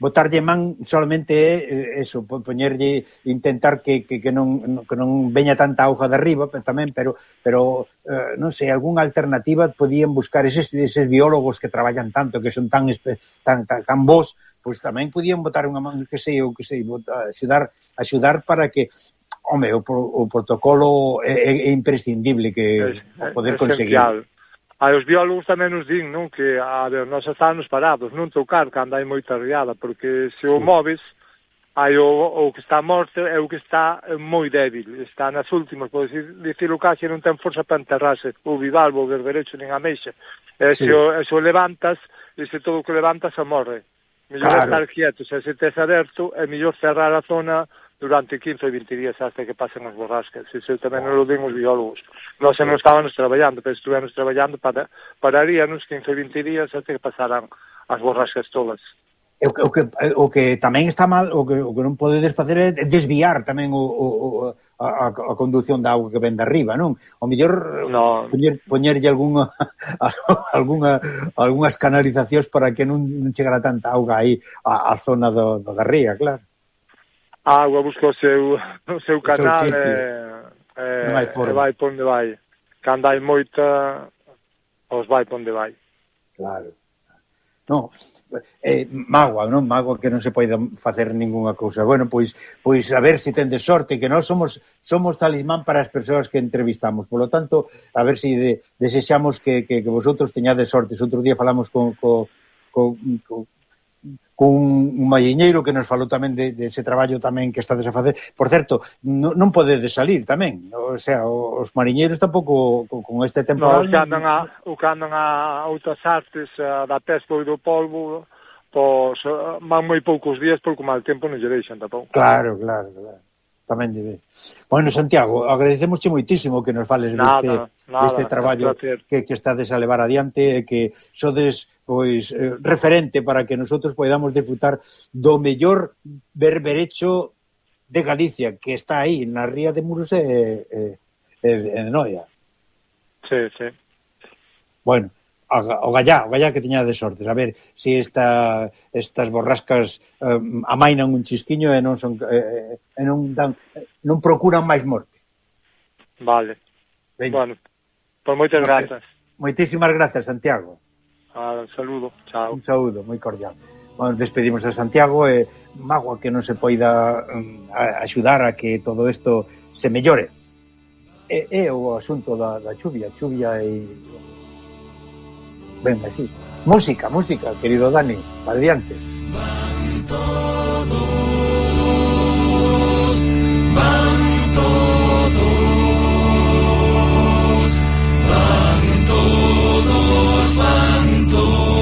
botarlle man solamente é eh, eso, poñerlle intentar que, que, que, non, que non veña tanta auga de arriba tamén, pero pero eh, non sei, algunha alternativa podían buscar eses, eses biólogos que traballan tanto, que son tan tan tan, tan bons, pois tamén podían botar unha man, que sei, ou que sei, botar, axudar axudar para que home, o, o protocolo é, é imprescindible que é, poder conseguir. Aí ah, os biólogos tamén nos din, non, que a ver, nós estános parados, non tocar cando hai moita riada, porque se o moves, hai o, o que está morto é o que está moi débil, está nas últimas, pode dicir, o casi, non ten forza para enterrarse, o bivalvo, o berberecho, nin a meixa. E sí. se, o, se o levantas, e se todo o que levantas a morre. Mellor claro. estar quieto, se se tes aberto, é mellor cerrar a zona durante 15 ou 20 días hasta que pasen as borrascas. Isso tamén non ah. lo din os biólogos. Nós non estábamos traballando, pero estivemos traballando para pararíanos 15 ou 20 días hasta que pasaran as borrascas todas. O que, o que, o que tamén está mal, o que, o que non podedes facer é desviar tamén o, o, a, a conducción da auga que ven de arriba, non? O mellor no. poñer, poñerlle algunha, <laughs> algunha, algunhas canalizacións para que non, non chegara tanta auga aí a, á zona do, do da ría, claro. A agua busca o seu, o <laughs> seu canal o e, eh, e, non hai forma. e vai onde vai. Cando hai moita, os vai onde vai. Claro. No, eh, magua, non? Magua que non se pode facer ningunha cousa. Bueno, pois pois a ver se si tendes sorte que nós somos somos talismán para as persoas que entrevistamos. Por lo tanto, a ver se si de, desexamos que, que, que vosotros teñades sorte. Outro día falamos con, co, co, co con un malliñeiro que nos falou tamén de, de ese traballo tamén que estades a facer. Por certo, no, non podedes salir tamén, o sea, os mariñeiros tampouco con, con este temporal. No, que andan a, o que andan a outras artes a, da pesca e do polvo, pois van moi poucos días porque o mal tempo non lle deixan tampouco. Claro, claro, claro tamén debe. Bueno, Santiago, agradecemos moitísimo que nos fales nada, deste, nada, deste traballo que, que estades a levar adiante e que sodes pois eh, referente para que nosotros podamos disfrutar do mellor berberecho de Galicia, que está aí na ría de Muros e, e, e, e Noia. Sí, sí. Bueno, o gallá, o gallá que tiña de sortes, a ver se si esta, estas borrascas eh, amainan un chisquiño e non son eh, e non dan non procuran máis morte. Vale. Ben. Bueno, por moitas grazas. Moitísimas grazas, Santiago. Ah, un saludo, chao. Un saludo moi cordial. Bueno, despedimos a Santiago e eh, magua que non se poida um, a, axudar a que todo isto se mellore. É, é o asunto da, da chuvia, chuvia e Ben, así. Música, música, querido Dani, adiante. Van todos, van todos, van todos, van.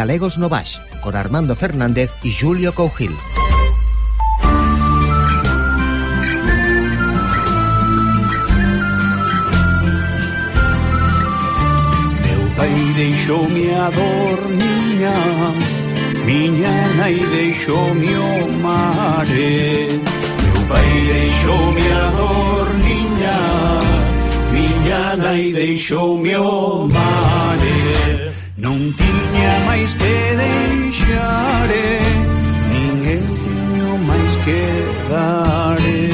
Galegos no Baix, con Armando Fernández y Julio Cougil. Meu pai deixoume a dor miña, miña nai deixoume o mare. Meu pai deixoume a dor miña, miña nai deixoume o mare. Non tiña máis que deixare Nin eu tiño máis que dare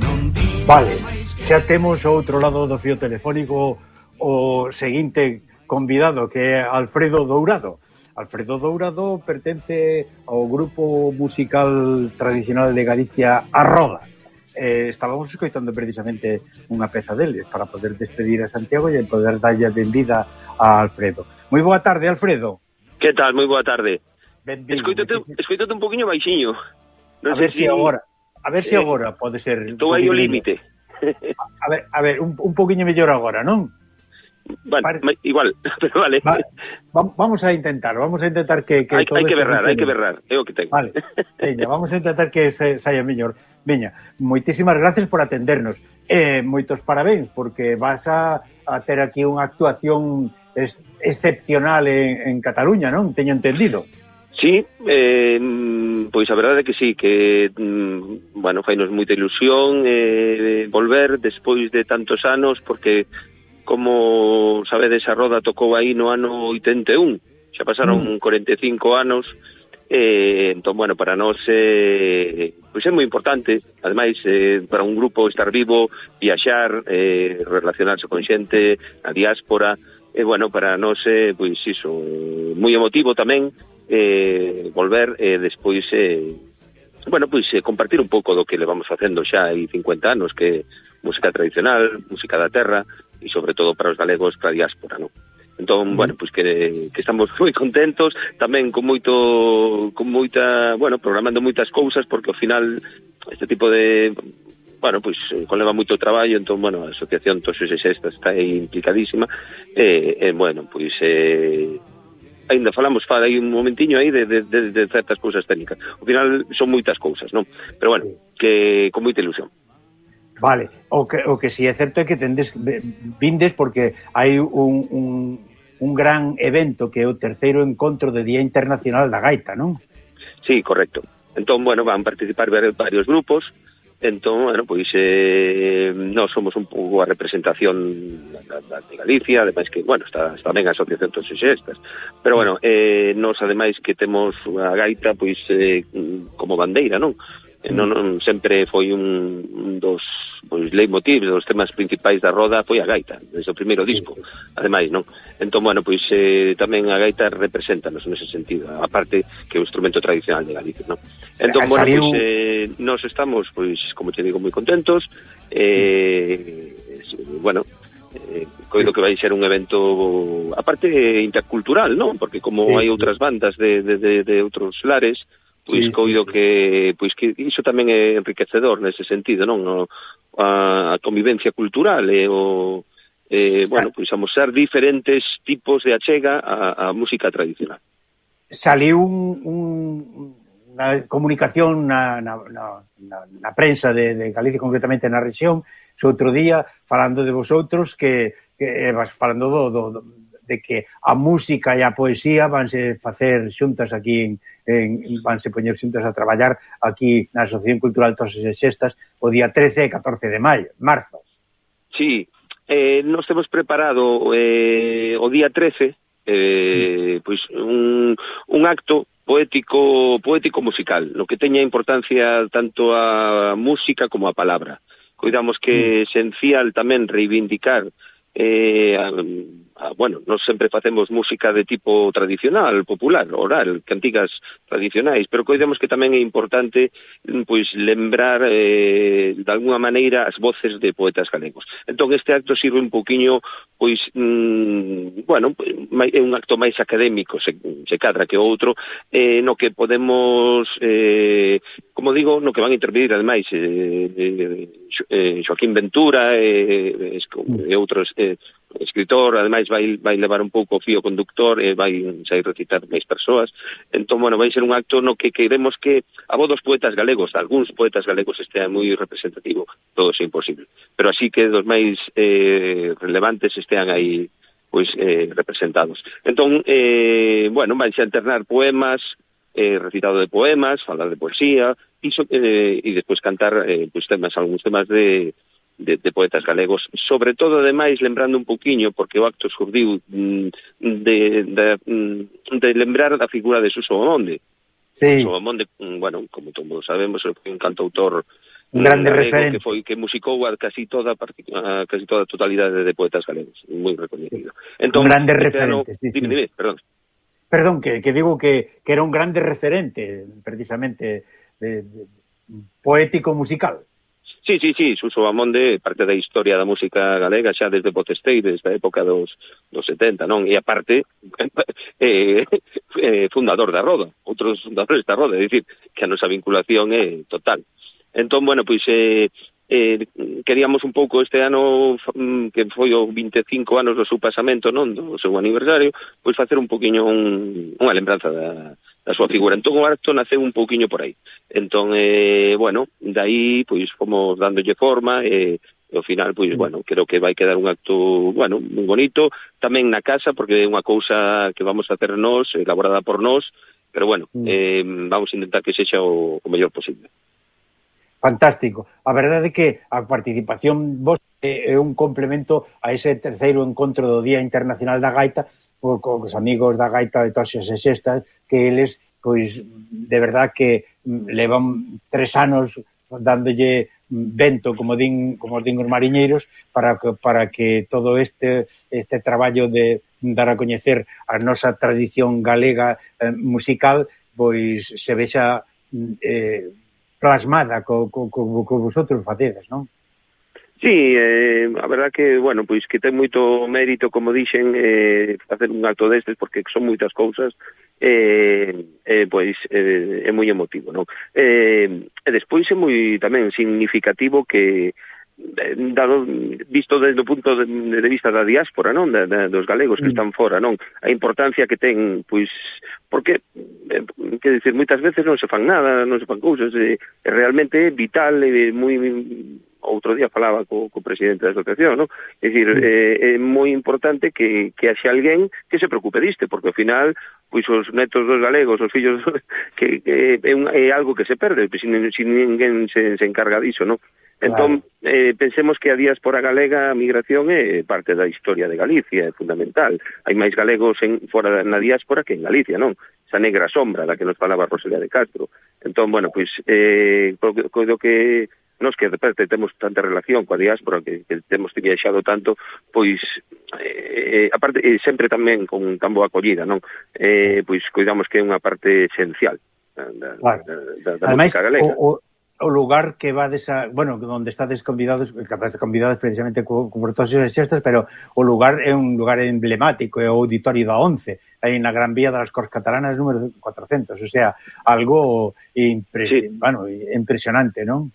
Non tiña Vale, xa temos outro lado do fio telefónico o seguinte convidado que é Alfredo Dourado. Alfredo Dourado pertence ao grupo musical tradicional de Galicia Arroda. Eh, estábamos escoitando precisamente unha peza deles para poder despedir a Santiago e poder darlle a benvida a Alfredo. Moi boa tarde, Alfredo. Que tal? Moi boa tarde. Ben, escoítate, escoítate un poquinho baixiño. Non a ver se si agora, a ver se eh, agora pode ser. Estou aí o límite. <laughs> A ver, a ver, un, un poquinho mellor agora, non? Vale, Pare... igual, <laughs> pero vale. Va, vamos a intentar, vamos a intentar que... que hai, todo hai que berrar, hai que berrar, é o que ten. Vale, Veña, vamos a intentar que se, saia mellor. Veña, moitísimas gracias por atendernos. Eh, moitos parabéns, porque vas a, a ter aquí unha actuación es, excepcional en, en Cataluña, non? Teño entendido. Sí, eh, pois a verdade é que sí, que, mm, bueno, fainos moita ilusión eh, volver despois de tantos anos, porque, como sabedes, a Roda tocou aí no ano 81, xa pasaron mm. 45 anos, eh, entón, bueno, para nós eh, pois é moi importante, ademais, eh, para un grupo estar vivo, viaxar, eh, relacionarse con xente, a diáspora, e bueno, para nós é pois iso, eh, moi emotivo tamén eh, volver e eh, despois eh, bueno, pois eh, compartir un pouco do que le vamos facendo xa hai 50 anos que música tradicional, música da terra e sobre todo para os galegos, para a diáspora, non? Entón, bueno, pois que, que estamos <laughs> moi contentos, tamén con moito con moita, bueno, programando moitas cousas porque ao final este tipo de bueno, pois conleva moito traballo, entón, bueno, a asociación Toxos e Sexta está aí implicadísima, e, e bueno, pois, eh, ainda falamos fala aí un momentiño aí de, de, de, de certas cousas técnicas. Ao final son moitas cousas, non? Pero bueno, que con moita ilusión. Vale, o que, o que si é certo é que tendes vindes porque hai un, un, un gran evento que é o terceiro encontro de Día Internacional da Gaita, non? Sí, correcto. Entón, bueno, van participar varios grupos, Entón, bueno, pois eh, nós somos un pouco a representación da, da, de Galicia, ademais que, bueno, está, está ben a Asociación dos Xestas, pero bueno, eh, nós ademais que temos a gaita, pois, eh, como bandeira, non? non, non sempre foi un dos pois leitmotiv dos temas principais da roda foi a gaita, desde o primeiro disco. Ademais, non? Entón, bueno, pois eh, tamén a gaita representanos nese sentido, a parte que o instrumento tradicional de Galicia, non? Entón, bueno, pois eh, nós estamos, pois, como te digo, moi contentos. Eh, bueno, eh, coido que vai ser un evento aparte intercultural, non? Porque como sí, hai outras bandas de, de, de, de outros lares, Pois sí, coido sí, sí. que pois que iso tamén é enriquecedor nese sentido, non? O, a, a convivencia cultural e o eh, bueno, pois ser diferentes tipos de achega a, a música tradicional. Saliu un, un na comunicación na, na, na, na prensa de, de Galicia, concretamente na región, outro día, falando de vosotros, que, que eh, falando do, do, de que a música e a poesía vanse facer xuntas aquí en, en vanse poñer xuntas a traballar aquí na Asociación Cultural Toses e Xestas o día 13 e 14 de maio, marzo. Sí, eh, nos temos preparado eh, o día 13 eh, pois un, un acto poético poético musical, no que teña importancia tanto a música como a palabra. Cuidamos que é esencial tamén reivindicar eh, a, bueno, nós sempre facemos música de tipo tradicional, popular, oral, cantigas tradicionais, pero coidemos que tamén é importante mm, pois lembrar eh, de alguna maneira as voces de poetas galegos. Entón este acto sirve un poquinho pois mm, bueno, é un acto máis académico, se, se cadra que outro, eh, no que podemos eh, como digo, no que van a intervenir ademais eh, eh, eh, eh Joaquín Ventura e, eh, eh e outros eh, escritor, ademais vai, vai levar un pouco o fío conductor e vai sair recitar máis persoas. Entón, bueno, vai ser un acto no que queremos que a voz dos poetas galegos, algúns poetas galegos estea moi representativo, todo é imposible. Pero así que dos máis eh, relevantes estean aí pois eh, representados. Entón, eh, bueno, vanse alternar poemas, eh, recitado de poemas, falar de poesía, e, eh, e despois cantar eh, pois temas, algúns temas de, de, de poetas galegos, sobre todo ademais lembrando un poquiño porque o acto surdiu mm, de, de, mm, de lembrar da figura de Suso Bomonde. Sí. Suso Bomonde, mm, bueno, como todos sabemos, foi un cantautor un grande referente que foi que musicou a casi toda a casi toda a totalidade de poetas galegos, moi recoñecido. Entón, un grande referente, ano, sí, dime, sí. dime, perdón. Perdón, que, que digo que, que era un grande referente precisamente de, de, poético musical. Sí, sí, sí, Suso Amonde, parte da historia da música galega xa desde Potestei, desde a época dos, dos 70, non? E aparte, <laughs> eh, eh, fundador da Roda, outros fundadores da Roda, é dicir, que a nosa vinculación é total. Entón, bueno, pois, eh, eh, queríamos un pouco este ano mm, que foi o 25 anos do seu pasamento, non, do seu aniversario, pois facer un poquinho un, unha lembranza da, da súa figura. Entón o acto naceu un pouquiño por aí. Entón, eh, bueno, dai pois fomos dándolle forma e eh, e ao final, pois, mm. bueno, creo que vai quedar un acto, bueno, moi bonito, tamén na casa, porque é unha cousa que vamos a ter nós, elaborada por nós, pero bueno, mm. eh, vamos a intentar que sexa o, o mellor posible. Fantástico. A verdade é que a participación vos é un complemento a ese terceiro encontro do Día Internacional da Gaita, co, co, cos amigos da gaita de toxas e xestas, que eles, pois, de verdad que levan tres anos dándolle vento, como din, como din os mariñeiros, para que, para que todo este, este traballo de dar a coñecer a nosa tradición galega eh, musical pois se vexa mm, eh, plasmada co, co, co, co vosotros facedes, non? Sí, eh, a verdad que, bueno, pois que ten moito mérito, como dixen, eh, facer un acto destes, porque son moitas cousas, eh, eh, pois eh, é moi emotivo, non? Eh, e despois é moi tamén significativo que dado visto desde o punto de, de vista da diáspora, non, da, da, dos galegos que mm. están fora, non, a importancia que ten, pois, porque eh, que decir, moitas veces non se fan nada, non se fan cousas, é realmente é vital e moi outro día falaba co, co presidente da asociación, non? É dicir, é, é moi importante que, que haxe alguén que se preocupe diste, porque ao final pois os netos dos galegos, os fillos <laughs> que, que é, un, é algo que se perde, pois, se, se ninguén se, se encarga diso, non? Entón, claro. eh, pensemos que a días por a galega a migración é parte da historia de Galicia, é fundamental. Hai máis galegos en, fora na diáspora que en Galicia, non? Esa negra sombra da que nos falaba Rosalía de Castro. Entón, bueno, pois, eh, coido que nos que de repente temos tanta relación coa diáspora que, que temos viaxado tanto, pois eh, aparte eh, sempre tamén con tan boa acollida, non? Eh, pois coidamos que é unha parte esencial da, da, claro. da, da, da Ademais, música galega. O, o, o lugar que va desa, bueno, onde estades convidados, estades convidados precisamente co, co por todas xestas, pero o lugar é un lugar emblemático, é o auditorio da 11, aí na Gran Vía das Cors Catalanas número 400, o sea, algo impre... sí. bueno, impresionante, non?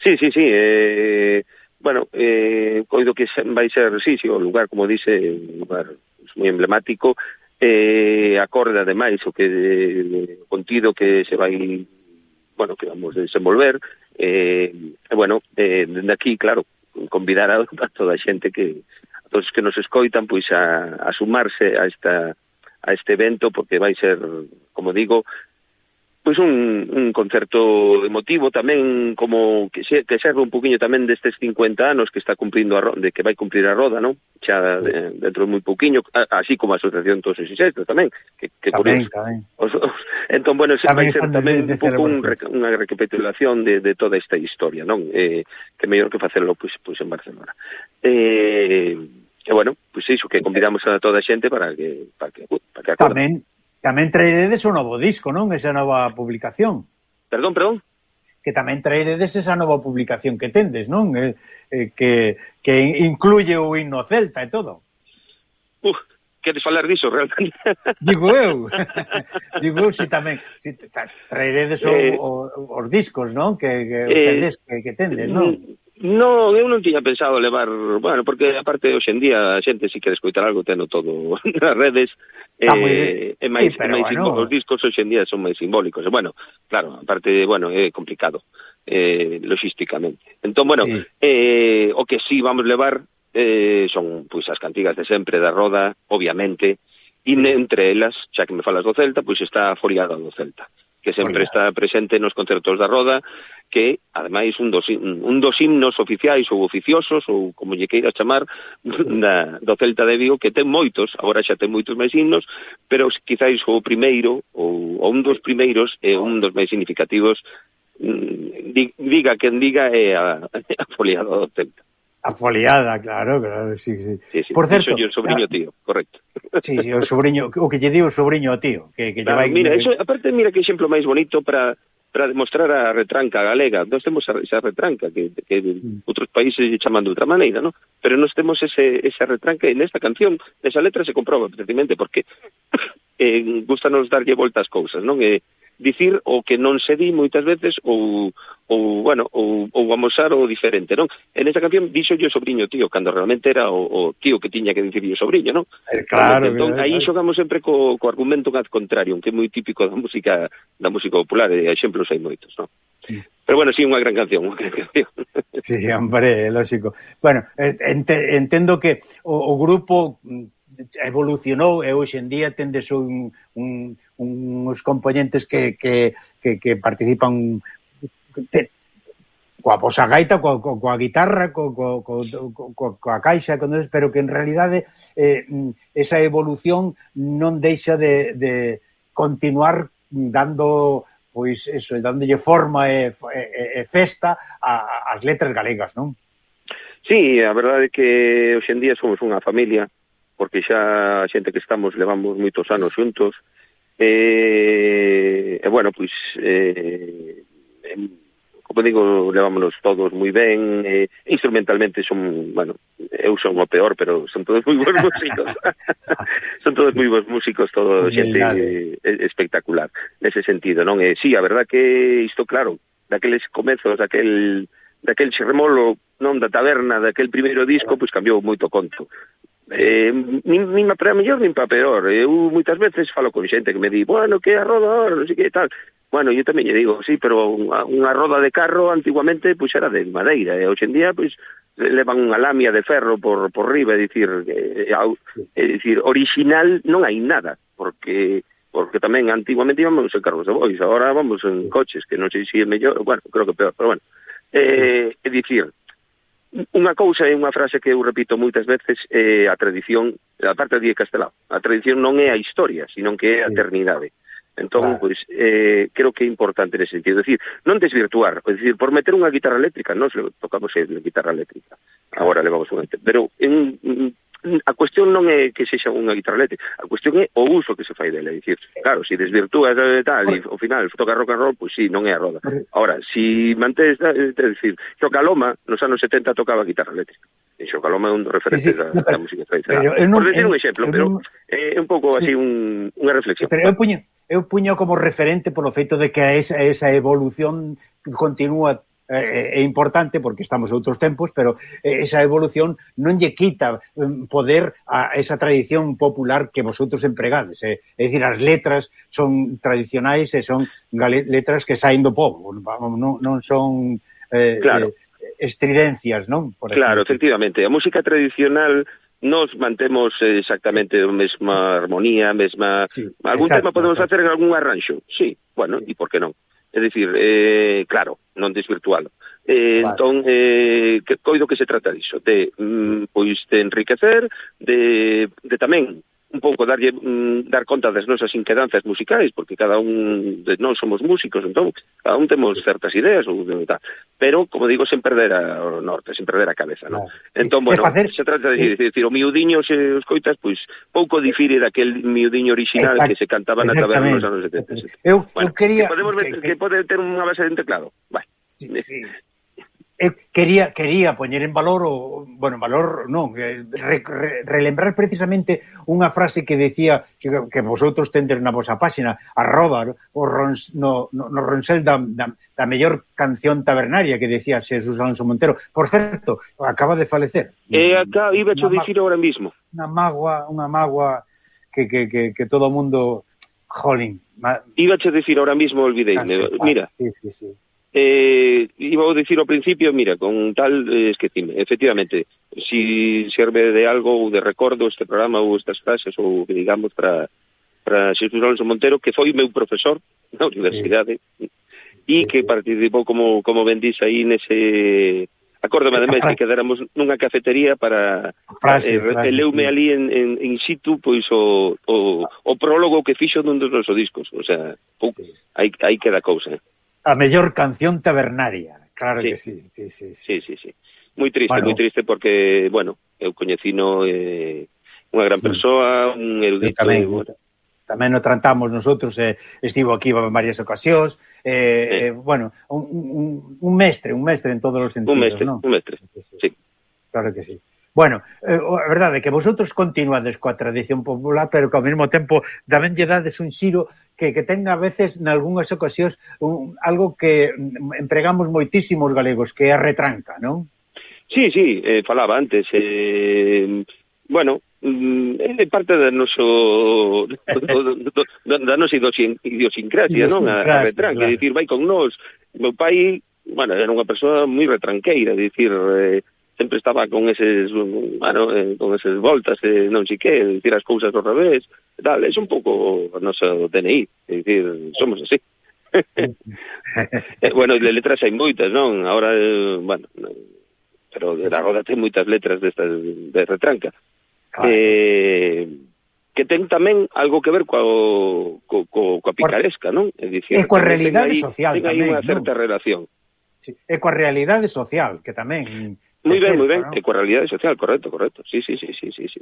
Sí, sí, sí, eh, bueno, eh, coido que vai ser, sí, sí, o lugar, como dice, un lugar moi emblemático, eh, acorde ademais o que eh, contido que se vai bueno, que vamos desenvolver. Eh, e, bueno, eh, dende aquí, claro, convidar a, a toda a xente que a todos que nos escoitan pois a, a sumarse a esta a este evento porque vai ser, como digo, pois un, un concerto emotivo tamén como que, se, que serve un poquinho tamén destes 50 anos que está cumprindo a roda, de que vai cumprir a roda, non? Xa de, dentro de moi poquinho, así como a Asociación Todos os Insectos tamén, que, que tamén, curioso. Tamén. Os, os, entón, bueno, ese tamén vai ser tamén de, de un pouco un, unha recapitulación de, de toda esta historia, non? Eh, que mellor que facelo pois, pois en Barcelona. Eh, E bueno, pois iso que convidamos a toda a xente para que para que para que acorde. tamén Tamén traeredes o novo disco, non? Esa nova publicación. Perdón, perdón? Que tamén traeredes esa nova publicación que tendes, non? Eh, eh, que, que incluye o himno celta e todo. Uf, queres falar diso realmente? <laughs> Digo eu. <laughs> Digo eu si tamén si traeredes eh, o, o, os discos, non? Que que, eh, tendes, que, que tendes, non? Mm, Non, eu non tiña pensado levar, bueno, porque aparte hoxe en día a xente si quere escoitar algo tendo todo <laughs> nas redes eh, é máis, sí, máis bueno. os discos hoxe en día son máis simbólicos. E bueno, claro, aparte, bueno, é complicado eh, logísticamente. Entón, bueno, sí. eh, o que sí vamos levar eh, son pois as cantigas de sempre da Roda, obviamente, e entre elas, xa que me falas do Celta, pois está foliada do Celta que sempre Oiga. está presente nos concertos da Roda que, ademais, un dos, un dos himnos oficiais ou oficiosos, ou como lle queira chamar, <laughs> da, do Celta de Vigo, que ten moitos, agora xa ten moitos máis himnos, pero quizáis o primeiro, ou, ou un dos primeiros, é un dos máis significativos, mm, diga quen diga é a, <laughs> a foliada do Celta. A foliada, claro, claro, sí, sí. sí, sí Por certo, o sobrinho claro. Ah, tío, correcto. Sí, sí, o sobrinho, o que lle di o sobrinho tío, que que claro, lleva ah, Mira, eso, aparte mira que exemplo máis bonito para para demostrar a retranca galega. Nós temos esa retranca que, que outros países lle chaman de outra maneira, ¿no? pero nós temos ese, esa retranca e nesta canción, nesa letra se comproba precisamente porque <coughs> eh, gustanos darlle volta as cousas, non? E, eh, dicir o que non se di moitas veces ou ou bueno, ou, ou amosar o diferente, non? En esa canción dixo yo sobrinho tío, cando realmente era o, o tío que tiña que dicir yo sobrinho, non? Eh, claro, entón, claro, aí xogamos sempre co, co argumento cad contrario, que é moi típico da música da música popular, e exemplos hai moitos, non? Pero bueno, sí, unha gran canción, unha gran canción. <laughs> Sí, hombre, lógico. Bueno, eh, ente, entendo que o, o grupo mm, evolucionou e hoxe en día tendes un, un uns componentes que, que, que, que participan te, coa posa gaita, coa, coa, coa guitarra, coa, coa, coa, coa caixa, con eso, pero que en realidade eh, esa evolución non deixa de, de continuar dando pois eso, dándolle forma e, e, e festa ás letras galegas, non? Sí, a verdade é que hoxendía somos unha familia, porque xa a xente que estamos levamos moitos anos xuntos, E, e bueno, pois eh, como digo, levámonos todos moi ben, eh, instrumentalmente son, bueno, eu son o peor, pero son todos moi bons <laughs> músicos. <laughs> son todos moi bons músicos, todo xente eh. eh, espectacular nese sentido, non? Eh, sí, a verdad que isto claro, daqueles comezos, daquel daquel xermolo, non da taberna, daquel primeiro disco, pois cambiou moito conto. Eh, nin, nin para mellor nin para peor eh, eu moitas veces falo con xente que me di bueno, que a roda ahora, non sei que tal bueno, eu tamén lle digo, sí, pero unha, unha roda de carro antiguamente pois era de madeira e hoxe en día pois levan unha lamia de ferro por, por riba é dicir, eh, é, é dicir original non hai nada porque porque tamén antiguamente íbamos en carros de bois, agora vamos en coches, que non sei se é mellor, bueno, creo que peor, pero bueno. Eh, é dicir, unha cousa é unha frase que eu repito moitas veces é eh, a tradición, a parte de Castelao, a tradición non é a historia, sino que é a eternidade. Entón, claro. pois, eh, creo que é importante nese sentido. decir, non desvirtuar, é dicir, por meter unha guitarra eléctrica, nós tocamos a guitarra eléctrica, agora levamos unha, pero en, a cuestión non é que sexa unha guitarra eléctrica, a cuestión é o uso que se fai dela, é dicir, claro, se si desvirtúas e tal, e ao final toca rock and roll, pois si, sí, non é a roda. Ahora, se si mantés, é dicir, Xocaloma nos anos 70 tocaba guitarra eléctrica, e Xocaloma é un referente sí, sí, da, no, pero, da música tradicional. Por decir un exemplo, pero é un pouco así un, unha reflexión. Pero eu puño, eu puño como referente polo feito de que esa, esa evolución continúa é, é importante porque estamos en outros tempos, pero eh, esa evolución non lle quita mm, poder a esa tradición popular que vosotros empregades. É, é dicir, as letras son tradicionais e son letras que saen do povo, non, non son... Eh, claro. estridencias, non? Por claro, exemplo. efectivamente. A música tradicional nos mantemos exactamente a mesma armonía, mesma... Sí, algún exacto, tema podemos exacto. hacer algún arranxo, sí, bueno, sí. e por que non? É dicir, eh, claro, non desvirtualo. Eh, vale. Entón, eh, que, coido que se trata diso, de, mm, pois, de enriquecer, de, de tamén un pouco darlle mm, dar conta das nosas inquedanzas musicais, porque cada un de nós somos músicos, entón cada un temos certas ideas ou tal, pero como digo, sen perder a, o norte, sen perder a cabeza, non? Entón, bueno, facer... se trata de dicir, o miudiño se os coitas, pois pouco difire daquel miudiño original Exacto. que se cantaba na taberna nos anos 70. Eu, bueno, eu quería que podemos ver, que, que... que pode ter unha base de teclado. Vai. Sí, sí eu quería quería poñer en valor o bueno, en valor non, eh, re, re, relembrar precisamente unha frase que decía que, que vosotros tendes na vosa páxina, arroba o rons, no, no, no ronsel da, da, da mellor canción tabernaria que decía Xesús Alonso Montero. Por certo, acaba de falecer. E acá iba a dicir agora mismo Unha magua, unha magua que, que, que, que todo o mundo jolín. Ma... Iba a dicir agora mismo olvidei. Ah, sí, ah, mira. Sí, sí, sí eh, iba a dicir ao principio, mira, con tal eh, esquecime, efectivamente, si serve de algo ou de recordo este programa ou estas frases ou digamos para para Xesús Alonso Montero, que foi meu profesor na universidade sí. e que participou como como bendís aí nese Acórdame ademais que quedáramos nunha cafetería para frase, eh, frase, leume sí. ali en, en, in situ pois o, o, o prólogo que fixo dun dos nosos discos, o sea, pou, hai, hai queda cousa. Eh? a mellor canción tabernaria, claro sí. que sí, sí, sí. Sí, sí, sí. Moi triste, bueno. moi triste porque, bueno, eu coñecino eh, unha gran mm. persoa, un erudito... Tamén, bueno. tamén o tratamos nosotros, eh, estivo aquí en varias ocasións, eh, eh. eh bueno, un, un, un mestre, un mestre en todos os sentidos, un mestre, ¿no? Un mestre, sí. Claro que sí. Bueno, eh, a verdade é que vosotros continuades coa tradición popular, pero que ao mesmo tempo tamén lle dades un xiro que, que ten a veces, nalgúnas ocasións, un, algo que empregamos moitísimos galegos, que é a retranca, non? Sí, sí, eh, falaba antes. Eh, bueno, mm, é parte da noso do, do, da nosa idiosincrasia, non? A, a retranca, claro. dicir, vai con nós. Meu pai, bueno, era unha persoa moi retranqueira, dicir, eh, sempre estaba con eses, bueno, eh, con eses voltas, eh, non sei que, dicir as cousas ao revés, tal, é un pouco o noso DNI, é dicir, somos así. <laughs> eh, bueno, de letras hai moitas, non? Ahora, eh, bueno, pero de la roda ten moitas letras destas de retranca. Claro. Eh, que ten tamén algo que ver coa, co, co, coa picaresca, non? É dicir, e coa realidade ten aí, social ten aí tamén, unha certa non? relación. Sí. E coa realidade social, que tamén Moi ben, moi ben, ¿no? realidade social, correcto, correcto. Sí, sí, sí, sí, sí, sí.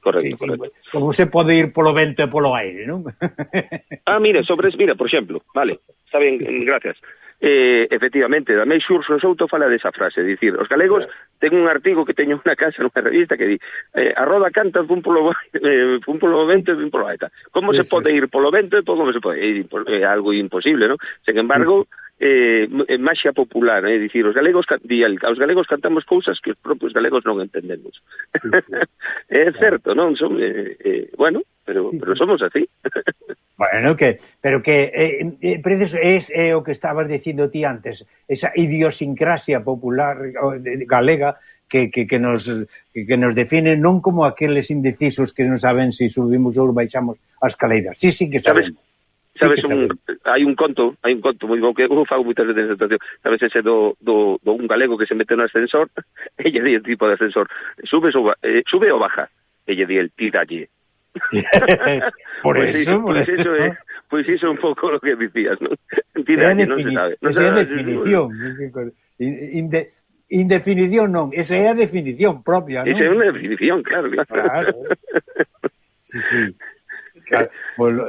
Correcto, sí, correcto. Sí. Como se pode ir polo vento e polo aire, non? <laughs> ah, mira, sobre, mira, por exemplo, vale, está ben, gracias. Eh, efectivamente, Damei Xurso Souto fala desa frase, dicir, os galegos, ten un artigo que teño unha casa nunha revista que di eh, a roda canta fun polo, <laughs> eh, fun polo vento e fun polo aeta. Como sí, se pode sí. ir polo vento e como se pode ir? É algo imposible, non? Sen embargo, sí eh, maxia popular, é eh? dicir, os galegos di, os galegos cantamos cousas que os propios galegos non entendemos. Sí, sí. <laughs> é certo, non? Son, eh, eh, bueno, pero, sí, sí. pero somos así. <laughs> bueno, que, pero que eh, eh preces es eh, o que estabas dicindo ti antes, esa idiosincrasia popular galega que, que, que, nos, que, que nos define non como aqueles indecisos que non saben se si subimos ou baixamos as caleiras. Sí, sí que sabemos. ¿Sabes? Sabes, sí un, hai un conto, hai un conto moi bo que eu fago moitas veces en situación. Sabes ese do, do, do un galego que se mete no ascensor, <laughs> ella di el tipo de ascensor, sube, suba, eh, sube ou baja? Ella di el tiralle. <laughs> por pues eso, por pues eso, eso es, pois pues iso é un pouco o que dicías, non? Tiralle, non se sabe. Non esa é a definición. Inde, indefinición non, esa é a definición propia, non? Esa é unha definición, claro, claro. claro. <laughs> Sí, sí claro,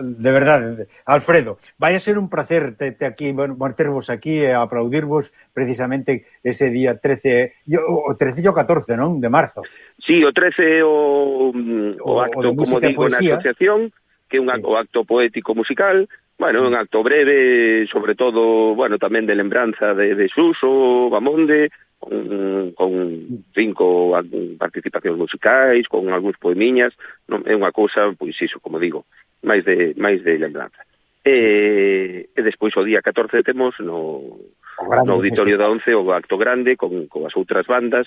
de verdade, Alfredo, vai a ser un placer terte aquí, bueno, tervos aquí e aplaudirvos precisamente ese día 13, o 13 e o 14, non, de marzo. Sí, o 13 mm, o, o acto, o como digo, poesía. na asociación, que é un acto, acto poético musical, bueno, un acto breve, sobre todo, bueno, tamén de lembranza de, de Suso, Bamonde, con, con cinco participacións musicais, con algúns poemiñas, non, é unha cousa, pois iso, como digo, máis de, máis de lembranza. E, e eh, despois o día 14 temos no, no auditorio da 11 o acto grande con, con as outras bandas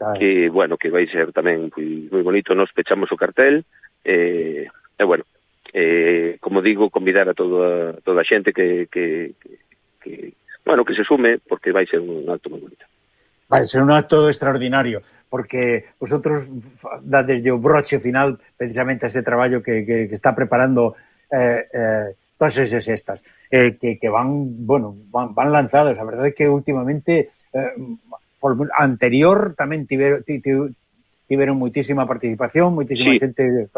claro. que, bueno, que vai ser tamén moi, moi bonito, nos pechamos o cartel e, e bueno, eh, como digo, convidar a toda, toda a xente que, que, que, que, bueno, que se sume, porque vai ser un acto moi bonito. Vai ser un acto extraordinario, porque vosotros dadeslle o broche final precisamente a ese traballo que, que, que está preparando eh, eh, todas esas estas, eh, que, que van, bueno, van, van lanzados. A verdade é que últimamente, eh, por anterior, tamén tiveron, tiveron muitísima participación, muitísima sí. xente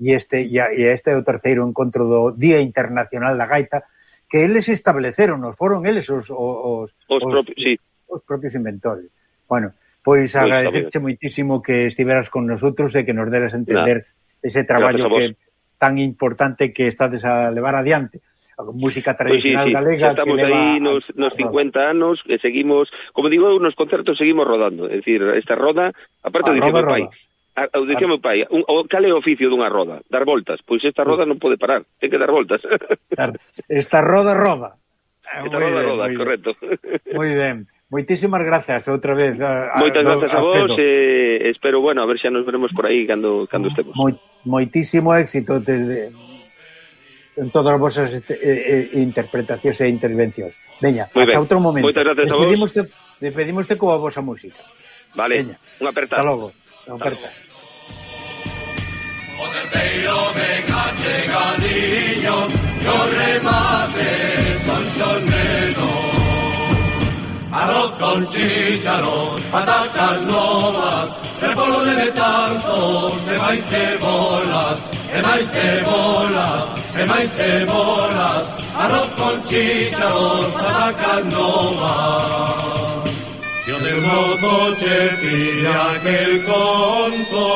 e este, e, a, e este é o terceiro encontro do Día Internacional da Gaita, que eles estableceron, nos foron eles os, os, os, os, propios, sí. os propios inventores. Bueno, pois, pois agradecerche moitísimo que estiveras con nosotros e que nos deras entender nah. ese traballo que tan importante que estades a levar adiante música tradicional pues sí, sí. galega. Ya estamos que ahí a... nos, nos 50 anos e seguimos, como digo, nos concertos seguimos rodando, é dicir, esta roda, aparte ah, de roda, roda. Pai, o dicía meu pai, un, o, cal é o oficio dunha roda? Dar voltas. Pois esta roda non pode parar, ten que dar voltas. <laughs> Esta roda roda. Esta muy roda roda, muy correcto. Moi ben. Moitísimas grazas outra vez. A, Moitas do, grazas a, vos e eh, espero, bueno, a ver xa nos veremos por aí cando, cando estemos. Moi, moitísimo éxito desde, en todas as vosas eh, interpretacións e intervencións. Veña, Muy hasta ben. outro momento. Moitas grazas a vos. Despedimoste coa vosa música. Vale, Veña. unha aperta. Hasta logo. Un aperta. O terceiro venga chega niño E o remate son chornetos. Arroz con chícharos, patatas novas Repolo de tanto e máis de bolas E máis de bolas, e máis de bolas Arroz con chícharos, patatas novas Si o de un mozo che pilla aquel conto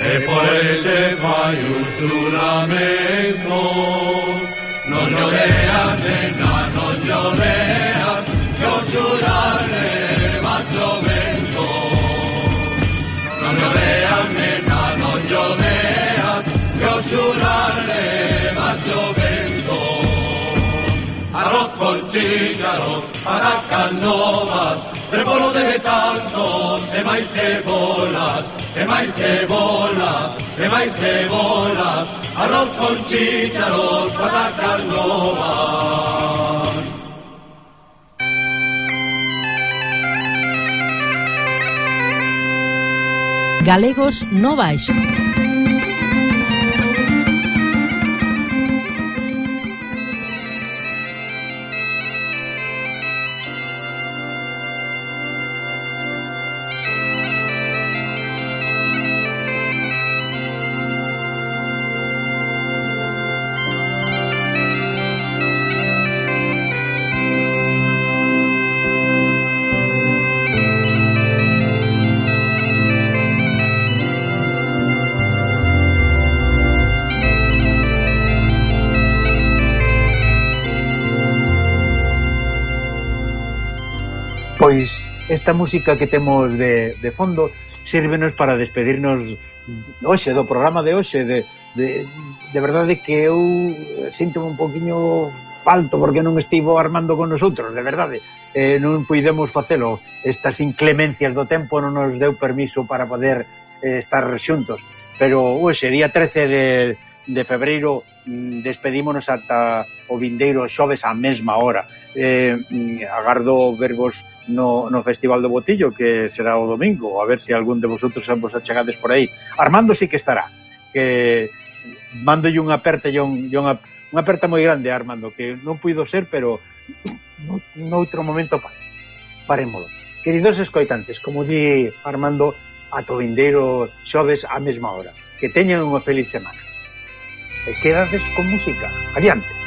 e por el che fai un suo. Non lloreas, nena, non lloreas, che un suo lamento. Non lloreas, nena, non lloreas, che un suo lamento los bolchillanos para canovas, repolo de tantos, de máis de bolas, de máis de bolas, de máis de bolas, arroz con chícharos para canovas. Galegos no baixo. esta música que temos de, de fondo sírvenos para despedirnos hoxe, do programa de hoxe de, de, de verdade que eu sinto un poquinho falto porque non estivo armando con nosotros, de verdade. Eh, non puidemos facelo. Estas inclemencias do tempo non nos deu permiso para poder eh, estar xuntos. Pero hoxe, día 13 de, de febreiro mm, despedímonos ata o vindeiro xoves á mesma hora. Eh, mm, agardo vervos no, no Festival do Botillo que será o domingo, a ver se algún de vosotros vos achegades por aí. Armando sí que estará, que mando unha aperta e un, unha, unha aperta moi grande a Armando, que non puido ser, pero noutro momento farémolo. Queridos escoitantes, como di Armando, ato vindeiro xoves á mesma hora. Que teñan unha feliz semana. E quedades con música. Adiante.